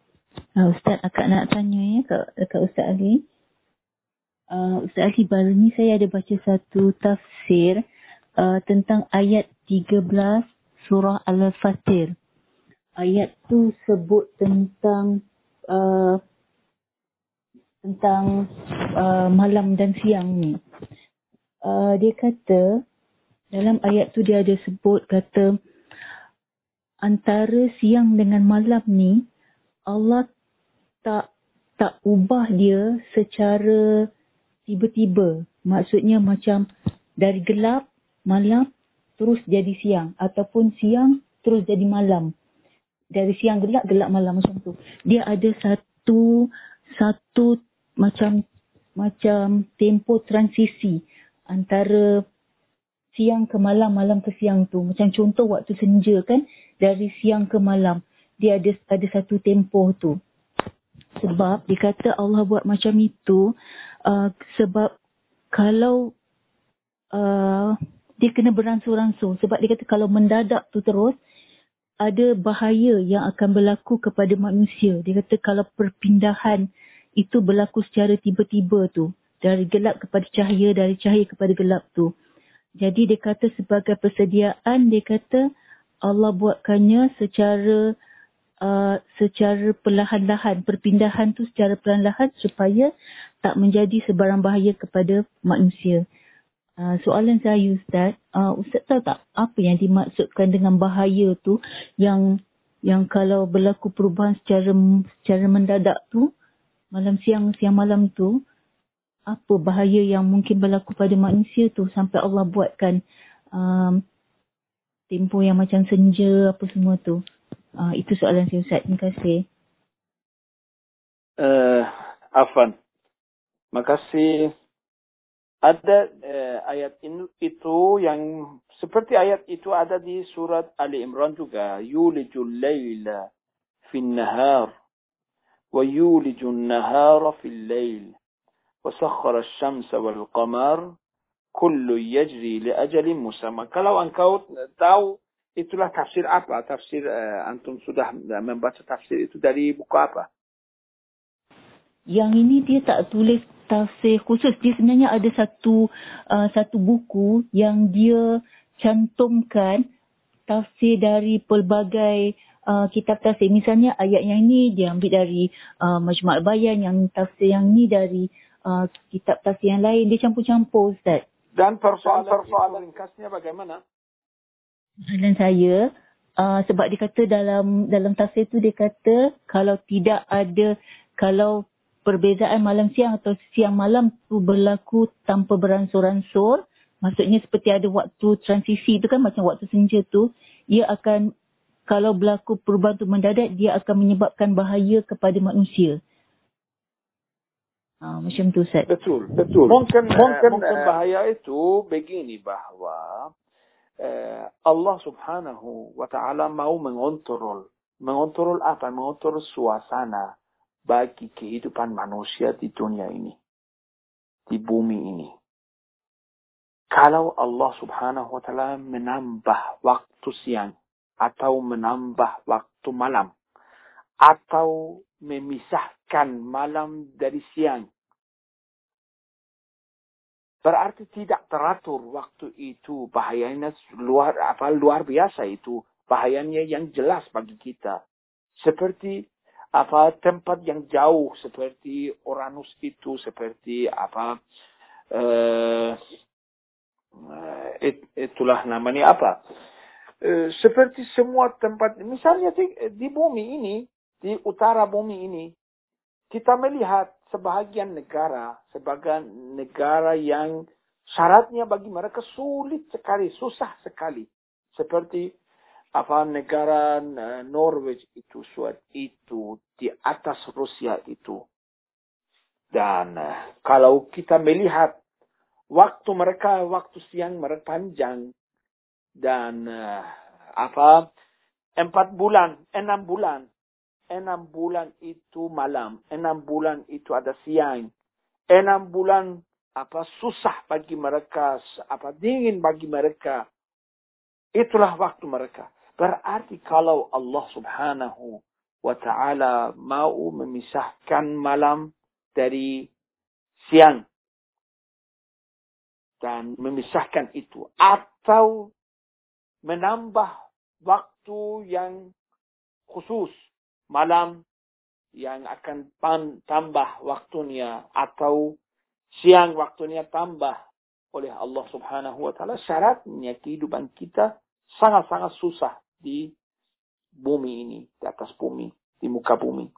Uh, Ustaz, akak nak tanya ya kat, kat Ustaz Ali. Uh, Ustaz Ali, baru ni saya ada baca satu tafsir uh, tentang ayat 13 surah Al-Fatir. Ayat tu sebut tentang uh, tentang uh, malam dan siang ni. Uh, dia kata, dalam ayat tu dia ada sebut kata, antara siang dengan malam ni, Allah tak tak ubah dia secara tiba-tiba. Maksudnya macam dari gelap malam terus jadi siang ataupun siang terus jadi malam. Dari siang gelap gelap malam macam tu. Dia ada satu satu macam macam tempo transisi antara siang ke malam, malam ke siang tu. Macam contoh waktu senja kan dari siang ke malam. Dia ada ada satu tempoh tu. Sebab dia kata Allah buat macam itu uh, sebab kalau uh, dia kena beransur-ansur. Sebab dia kata kalau mendadak tu terus ada bahaya yang akan berlaku kepada manusia. Dia kata kalau perpindahan itu berlaku secara tiba-tiba tu. Dari gelap kepada cahaya, dari cahaya kepada gelap tu. Jadi dia kata sebagai persediaan, dia kata Allah buatkannya secara uh, secara perlahan-lahan. Perpindahan tu secara perlahan-lahan supaya tak menjadi sebarang bahaya kepada manusia. Uh, soalan saya Ustaz, uh, Ustaz tahu tak apa yang dimaksudkan dengan bahaya tu yang yang kalau berlaku perubahan secara secara mendadak tu malam siang siang malam tu apa bahaya yang mungkin berlaku pada manusia tu sampai Allah buatkan um, tempoh yang macam senja apa semua tu. Uh, itu soalan saya Ustaz. Terima kasih. Uh, Afan. Terima kasih ada uh, ayat itu yang seperti ayat itu ada di surat Ali Imran juga yulijul laila fin nahar fil lail wa sakhara asy-syamsa wal qamar kullu yajri li ajalin musamma kalau engkau tahu itulah tafsir apa? Tafsir uh, antum sudah membaca tafsir itu dari buku apa? Yang ini dia tak tulis tafsir khusus. Dia sebenarnya ada satu uh, satu buku yang dia cantumkan tafsir dari pelbagai uh, kitab tafsir. Misalnya ayat yang ini dia ambil dari uh, Majmu' Bayan, yang tafsir yang ini dari uh, kitab tafsir yang lain. Dia campur-campur Ustaz. Dan persoalan-persoalan ringkasnya bagaimana? Soalan saya, uh, sebab dia kata dalam dalam tafsir tu dia kata kalau tidak ada, kalau perbezaan malam siang atau siang malam tu berlaku tanpa beransur-ansur. Maksudnya seperti ada waktu transisi tu kan macam waktu senja tu. Ia akan, kalau berlaku perubahan tu mendadak, dia akan menyebabkan bahaya kepada manusia. Ha, macam tu Ustaz. Betul, betul. Mungkin, mungkin, mungkin bahaya itu begini bahawa uh, Allah subhanahu wa ta'ala mau mengontrol. Mengontrol apa? Mengontrol suasana bagi kehidupan manusia di dunia ini. Di bumi ini. Kalau Allah subhanahu wa ta'ala menambah waktu siang atau menambah waktu malam atau memisahkan malam dari siang. Berarti tidak teratur waktu itu. Bahayanya luar apa luar biasa itu. Bahayanya yang jelas bagi kita. Seperti apa tempat yang jauh. Seperti Uranus itu seperti apa uh, eh, itulah namanya apa? Eh, seperti semua tempat, misalnya di, di bumi ini, di utara bumi ini, kita melihat sebahagian negara, sebagian negara yang syaratnya bagi mereka sulit sekali, susah sekali. Seperti apa negara uh, Norway itu, suat itu di atas Rusia itu. Dan uh, kalau kita melihat waktu mereka, waktu siang mereka panjang dan uh, apa empat bulan, enam bulan, enam bulan itu malam, enam bulan itu ada siang, enam bulan apa susah bagi mereka, apa dingin bagi mereka. Itulah waktu mereka. Berarti kalau Allah subhanahu wa ta'ala mau memisahkan malam dari siang dan memisahkan itu atau menambah waktu yang khusus malam yang akan tambah waktunya atau siang waktunya tambah oleh Allah Subhanahu wa taala syaratnya kehidupan kita sangat-sangat susah di bumi ini, di atas bumi, di muka bumi.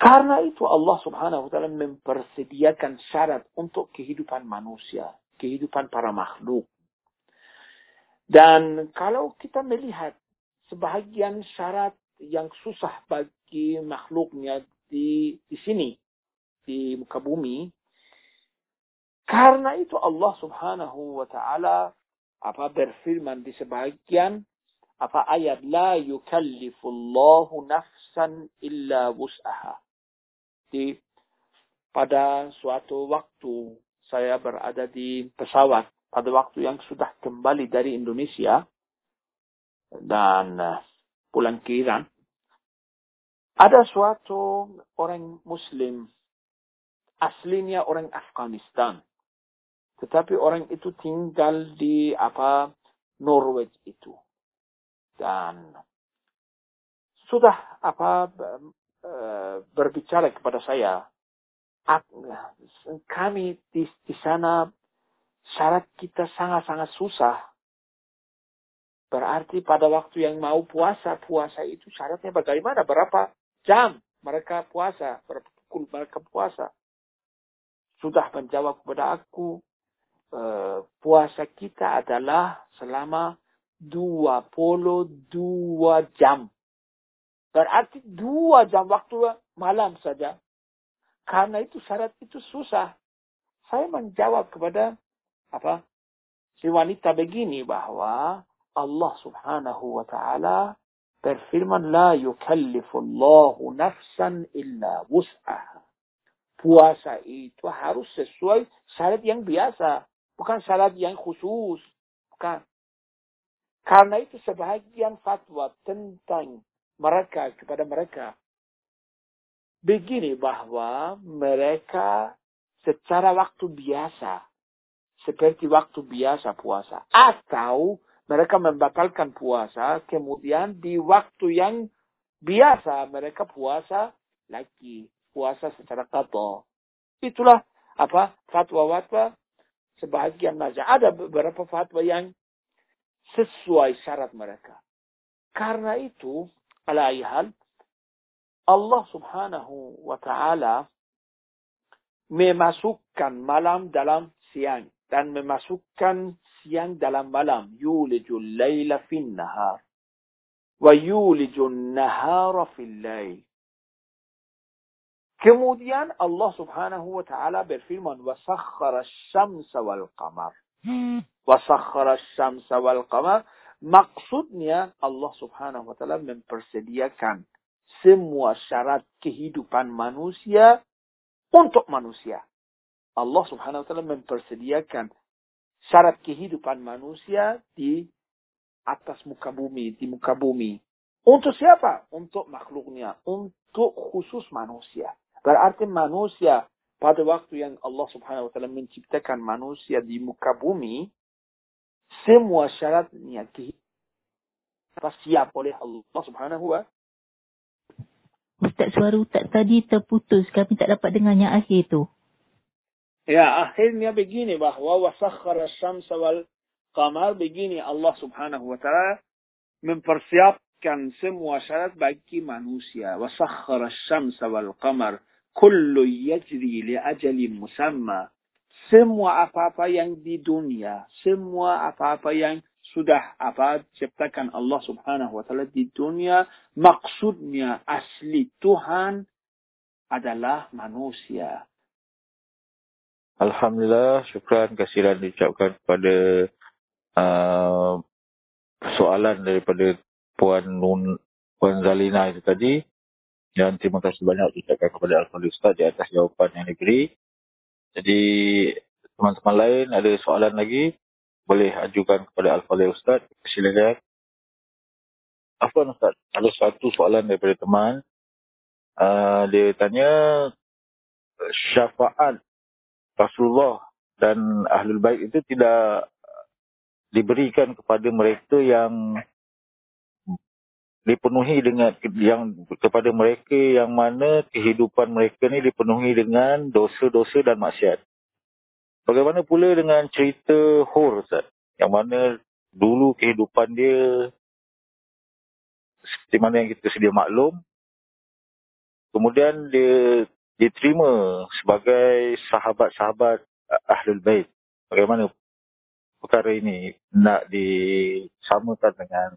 Karena itu Allah subhanahu wa ta'ala mempersediakan syarat untuk kehidupan manusia, kehidupan para makhluk. Dan kalau kita melihat sebahagian syarat yang susah bagi makhluknya di, di sini, di muka bumi, karena itu Allah subhanahu wa ta'ala apa berfirman di sebahagian apa ayat la yukallifullahu nafsan illa wus'aha. Di pada suatu waktu saya berada di pesawat pada waktu yang sudah kembali dari Indonesia dan uh, pulang ke Iran. Ada suatu orang muslim aslinya orang Afghanistan. Tetapi orang itu tinggal di apa Norway itu dan sudah apa eh, berbicara kepada saya kami di, di sana syarat kita sangat-sangat susah berarti pada waktu yang mau puasa puasa itu syaratnya bagaimana berapa jam mereka puasa berapa pukul mereka puasa sudah menjawab kepada aku eh, puasa kita adalah selama 22 jam. Berarti dua jam waktu malam saja. Karena itu syarat itu susah. Saya menjawab kepada apa si wanita begini bahwa Allah subhanahu wa ta'ala berfirman la yukallifullahu nafsan illa wus'aha. Puasa itu harus sesuai syarat yang biasa. Bukan syarat yang khusus. Bukan. Karena itu sebahagian fatwa tentang mereka kepada mereka. Begini bahwa mereka secara waktu biasa. Seperti waktu biasa puasa. Atau mereka membatalkan puasa. Kemudian di waktu yang biasa mereka puasa lagi. Puasa secara kata. Itulah apa fatwa-fatwa sebahagian mazhab. Ada beberapa fatwa yang sesuai syarat mereka. Karena itu, alaihal, Allah subhanahu wa ta'ala memasukkan malam dalam siang dan memasukkan siang dalam malam. Yulijul layla fin nahar. Wa yulijul nahara fil layl. Kemudian Allah subhanahu wa ta'ala berfirman, وَسَخَّرَ الشَّمْسَ وَالْقَمَرِ wasakhara syamsa wal qamar maksudnya Allah Subhanahu wa taala mempersediakan semua syarat kehidupan manusia untuk manusia. Allah Subhanahu wa taala mempersediakan syarat kehidupan manusia di atas muka bumi, di muka bumi. Untuk siapa? Untuk makhluknya, untuk khusus manusia. Berarti manusia pada waktu yang Allah Subhanahu wa taala menciptakan manusia di muka bumi, semua syaratnya kita siap oleh Allah Subhanahu wa Ustaz suara Ustaz tadi terputus. Kami tak dapat dengar yang akhir tu. Ya, akhirnya begini bahwa wasakhara syamsa wal qamar begini Allah Subhanahu wa taala mempersiapkan semua syarat bagi manusia. Wasakhara syamsa wal qamar kullu yajri li ajalin musamma. Semua apa-apa yang di dunia, semua apa-apa yang sudah apa ciptakan Allah Subhanahu wa taala di dunia, maksudnya asli Tuhan adalah manusia. Alhamdulillah, syukran kasihan diucapkan kepada uh, soalan daripada Puan Nun, Puan Zalina itu tadi. Dan terima kasih banyak diucapkan kepada Al-Fadhil Ustaz di atas jawapan yang diberi. Jadi, teman-teman lain ada soalan lagi, boleh ajukan kepada Al-Fadhil Ustaz. Silakan. Apa Ustaz? Ada satu soalan daripada teman. Uh, dia tanya, syafaat Rasulullah dan Ahlul Bait itu tidak diberikan kepada mereka yang dipenuhi dengan yang kepada mereka yang mana kehidupan mereka ni dipenuhi dengan dosa-dosa dan maksiat. Bagaimana pula dengan cerita Hur Ustaz? Yang mana dulu kehidupan dia seperti mana yang kita sedia maklum. Kemudian dia diterima sebagai sahabat-sahabat Ahlul Bait. Bagaimana perkara ini nak disamakan dengan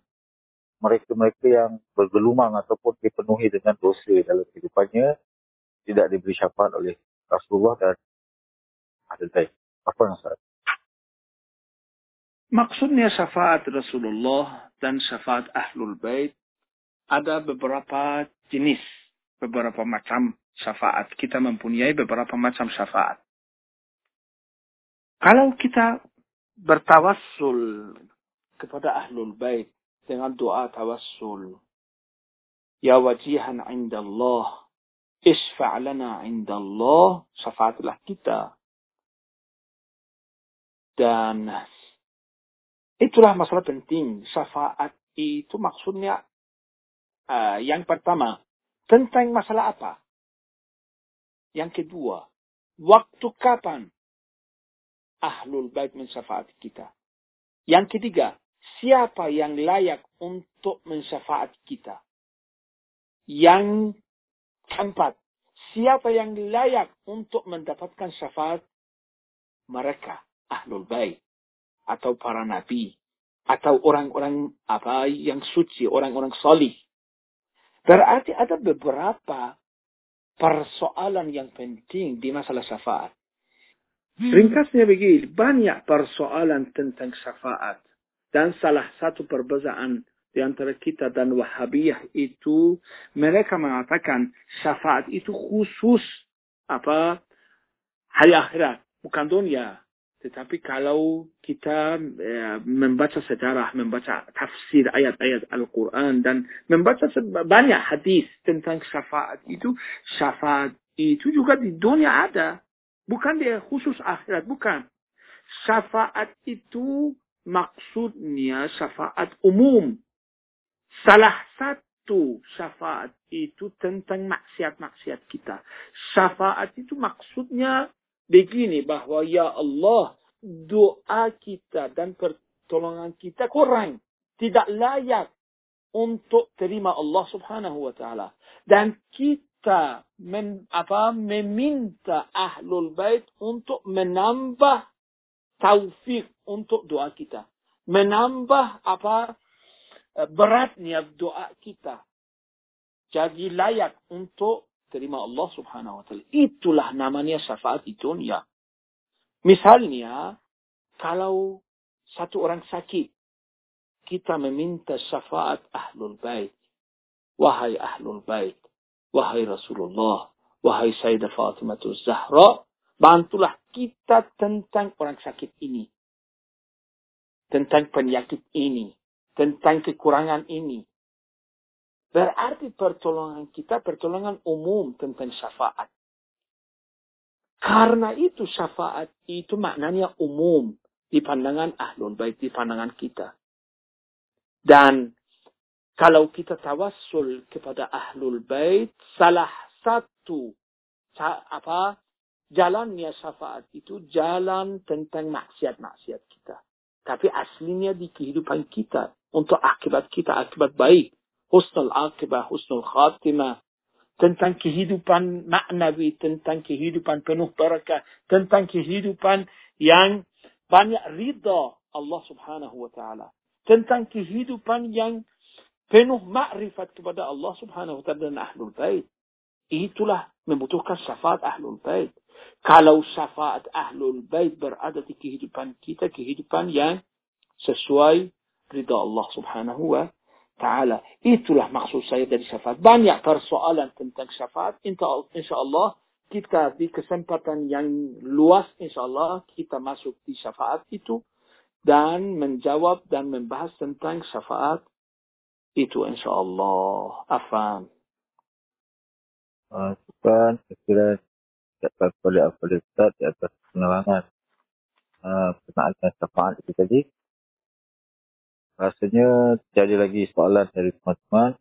mereka-mereka yang bergelumang ataupun dipenuhi dengan dosa dalam kehidupannya tidak diberi syafaat oleh Rasulullah dan Ahlul Bait. Apa yang saya? Maksudnya syafaat Rasulullah dan syafaat Ahlul Bait ada beberapa jenis, beberapa macam syafaat. Kita mempunyai beberapa macam syafaat. Kalau kita bertawassul kepada ahlul bait dengan doa tawassul. Ya wajihan inda Allah. Isfa' lana inda Allah. Syafaatlah kita. Dan itulah masalah penting. Syafaat itu maksudnya uh, yang pertama. Tentang masalah apa? Yang kedua, waktu kapan ahlul bait mensyafaati kita? Yang ketiga, siapa yang layak untuk mensyafaati kita? Yang keempat, siapa yang layak untuk mendapatkan syafaat mereka, ahlul bait atau para nabi atau orang-orang apa yang suci, orang-orang salih. Berarti ada beberapa persoalan yang penting di masalah syafaat. Hmm. Ringkasnya begini, banyak persoalan tentang syafaat. Dan salah satu perbezaan di antara kita dan Wahabiyah itu, mereka mengatakan syafaat itu khusus apa hari akhirat, bukan dunia. Tetapi kalau kita ya, membaca sejarah, membaca tafsir ayat-ayat Al-Quran dan membaca banyak hadis tentang syafaat itu, syafaat itu juga di dunia ada. Bukan dia khusus akhirat, bukan. Syafaat itu maksudnya syafaat umum. Salah satu syafaat itu tentang maksiat-maksiat kita. Syafaat itu maksudnya begini bahwa ya Allah doa kita dan pertolongan kita kurang. Tidak layak untuk terima Allah subhanahu wa ta'ala. Dan kita men, apa, meminta ahlul bait untuk menambah taufik untuk doa kita. Menambah apa beratnya doa kita. Jadi layak untuk terima Allah subhanahu wa ta'ala. Itulah namanya syafaat di dunia. Misalnya, kalau satu orang sakit, kita meminta syafaat ahlul bait. Wahai ahlul bait, wahai Rasulullah, wahai Sayyidah Fatimah Zahra, bantulah kita tentang orang sakit ini. Tentang penyakit ini. Tentang kekurangan ini. Berarti pertolongan kita pertolongan umum tentang syafaat. Karena itu syafaat itu maknanya umum di pandangan ahlul bait, di pandangan kita. Dan kalau kita tawassul kepada ahlul bait, salah satu apa jalannya syafaat itu jalan tentang maksiat-maksiat kita. Tapi aslinya di kehidupan kita. Untuk akibat kita, akibat baik. Husnul akibah, husnul khatimah. Tentang kehidupan maknawi, tentang kehidupan penuh barakah, tentang kehidupan yang banyak ridha Allah subhanahu wa ta'ala. Tentang kehidupan yang penuh makrifat kepada Allah subhanahu wa ta'ala dan ahlul bait. Itulah membutuhkan syafaat ahlul bait. Kalau syafaat ahlul bait berada di kehidupan kita, kehidupan yang sesuai ridha Allah subhanahu wa ta'ala. Itulah maksud saya dari syafaat. Banyak persoalan tentang syafaat. InsyaAllah kita di kesempatan yang luas insyaAllah kita masuk di syafaat itu dan menjawab dan membahas tentang syafaat itu insyaAllah. Afan. Uh, syukran, sekiranya dapat oleh Abdul Ustaz di atas penerangan uh, berkenaan syafaat itu tadi. Rasanya jadi lagi soalan dari teman-teman.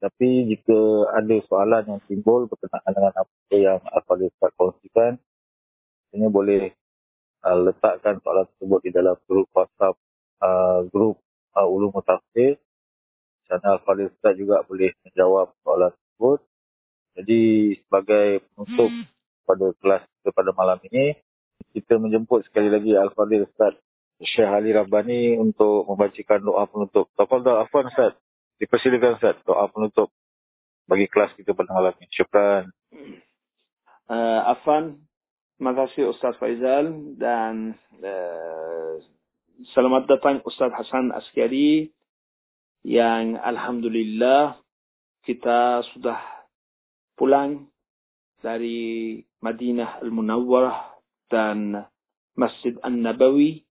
Tapi jika ada soalan yang timbul berkenaan dengan apa yang Abdul Ustaz kongsikan, rasanya boleh uh, letakkan soalan tersebut di dalam grup WhatsApp uh, grup uh, Ulum Mutafsir. Sana Abdul Ustaz juga boleh menjawab soalan tersebut. Jadi sebagai penutup hmm. pada kelas kita pada malam ini, kita menjemput sekali lagi Al-Fadhil Ustaz Syekh Ali Rabbani untuk membacakan doa penutup. Tafadhal afwan Ustaz. Dipersilakan Ustaz doa penutup bagi kelas kita pada malam ini. Syukran. Uh, afwan. Terima kasih Ustaz Faizal dan uh, selamat datang Ustaz Hasan Askari yang Alhamdulillah kita sudah pulang dari Madinah Al-Munawwarah dan Masjid An-Nabawi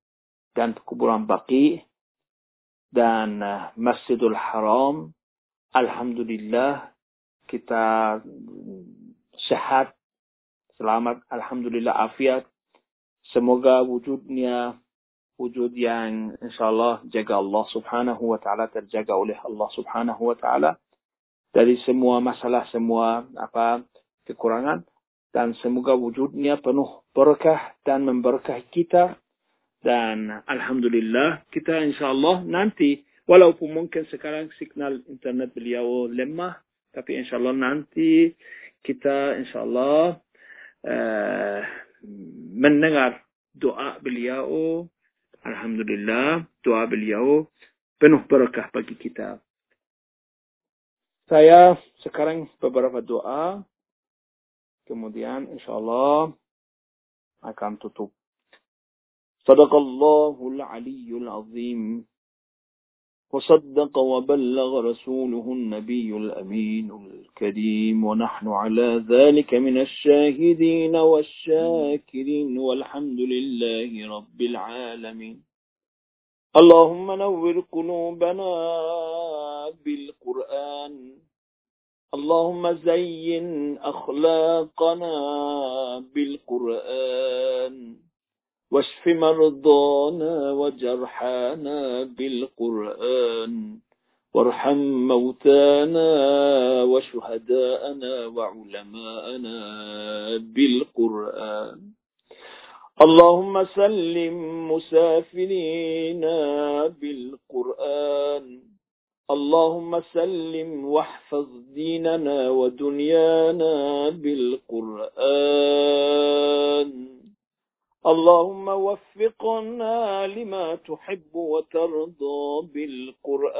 dan kuburan Baqi dan uh, Masjidul Haram. Alhamdulillah kita sehat, selamat, alhamdulillah afiat. Semoga wujudnya wujud yang insyaallah jaga Allah Subhanahu wa taala terjaga oleh Allah Subhanahu wa taala dari semua masalah, semua apa kekurangan dan semoga wujudnya penuh berkah dan memberkahi kita dan Alhamdulillah kita insyaAllah nanti walaupun mungkin sekarang signal internet beliau lemah tapi insyaAllah nanti kita insyaAllah uh, mendengar doa beliau Alhamdulillah doa beliau penuh berkah bagi kita. Saya sekarang beberapa doa kemudian insyaAllah akan tutup. صدق الله العلي العظيم. وصدق وبلغ رسوله النبي الأمين الكريم. ونحن على ذلك من الشاهدين والشاكرين. والحمد لله رب العالمين. اللهم نور قلوبنا بالقرآن. اللهم زين أخلاقنا بالقرآن. واشف مرضانا وجرحانا بالقرآن وارحم موتانا وشهداءنا وعلماءنا بالقرآن. اللهم سلم مسافرينا بالقرآن. اللهم سلم واحفظ ديننا ودنيانا بالقرآن. اللهم وفقنا لما تحب وترضى بالقرآن.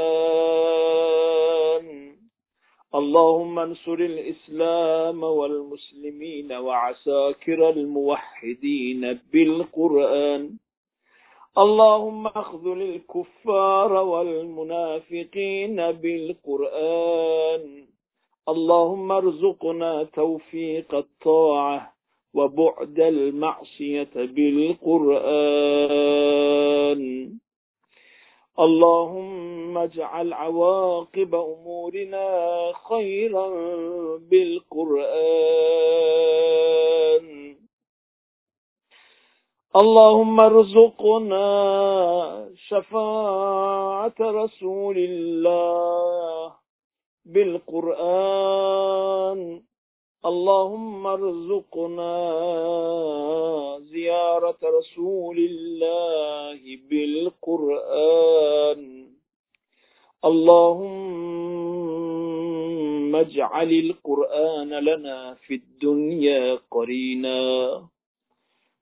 اللهم انصر الإسلام والمسلمين وعساكر الموحدين بالقرآن. اللهم اخذل الكفار والمنافقين بالقرآن. اللهم ارزقنا توفيق الطاعة. وبعد المعصية بالقرآن. اللهم اجعل عواقب أمورنا خيرا بالقرآن. اللهم ارزقنا شفاعة رسول الله بالقرآن. اللهم ارزقنا رسول الله بالقرآن. اللهم اجعل القرآن لنا في الدنيا قرينا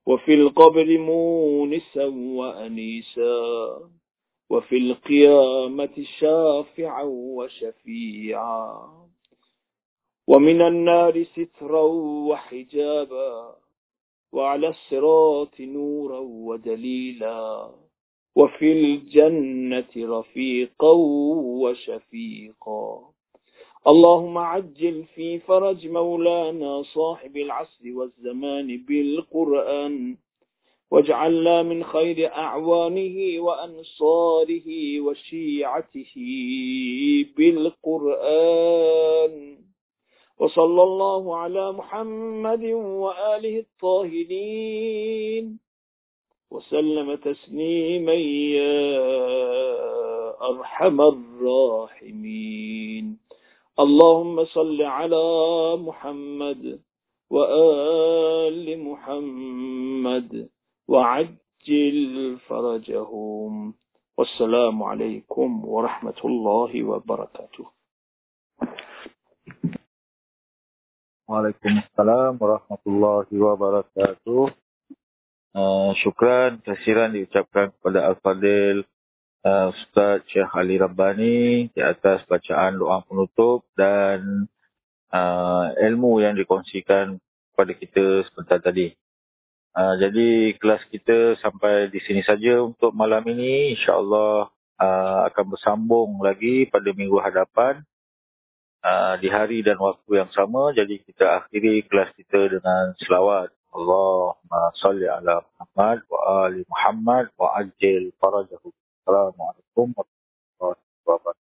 وفي القبر مونسا وأنيسا وفي القيامة شافعا وشفيعا. ومن النار سترا وحجابا وعلى الصراط نورا ودليلا وفي الجنة رفيقا وشفيقا. اللهم عجل في فرج مولانا صاحب العصر والزمان بالقرآن واجعلنا من خير أعوانه وأنصاره وشيعته بالقرآن. وصلى الله على محمد وآله الطاهرين. وسلم تسليما يا أرحم الراحمين. اللهم صل على محمد وآل محمد وعجل فرجهم. والسلام عليكم ورحمة الله وبركاته. Waalaikumsalam warahmatullahi wabarakatuh. Uh, syukran kesiran diucapkan kepada Al-Fadil uh, Ustaz Syekh Ali Rabbani di atas bacaan doa penutup dan uh, ilmu yang dikongsikan kepada kita sebentar tadi. Uh, jadi kelas kita sampai di sini saja untuk malam ini. InsyaAllah uh, akan bersambung lagi pada minggu hadapan. Uh, di hari dan waktu yang sama. Jadi kita akhiri kelas kita dengan selawat. Allahumma salli ala Muhammad wa ali Muhammad wa ajil farajahu. Assalamualaikum warahmatullahi wabarakatuh.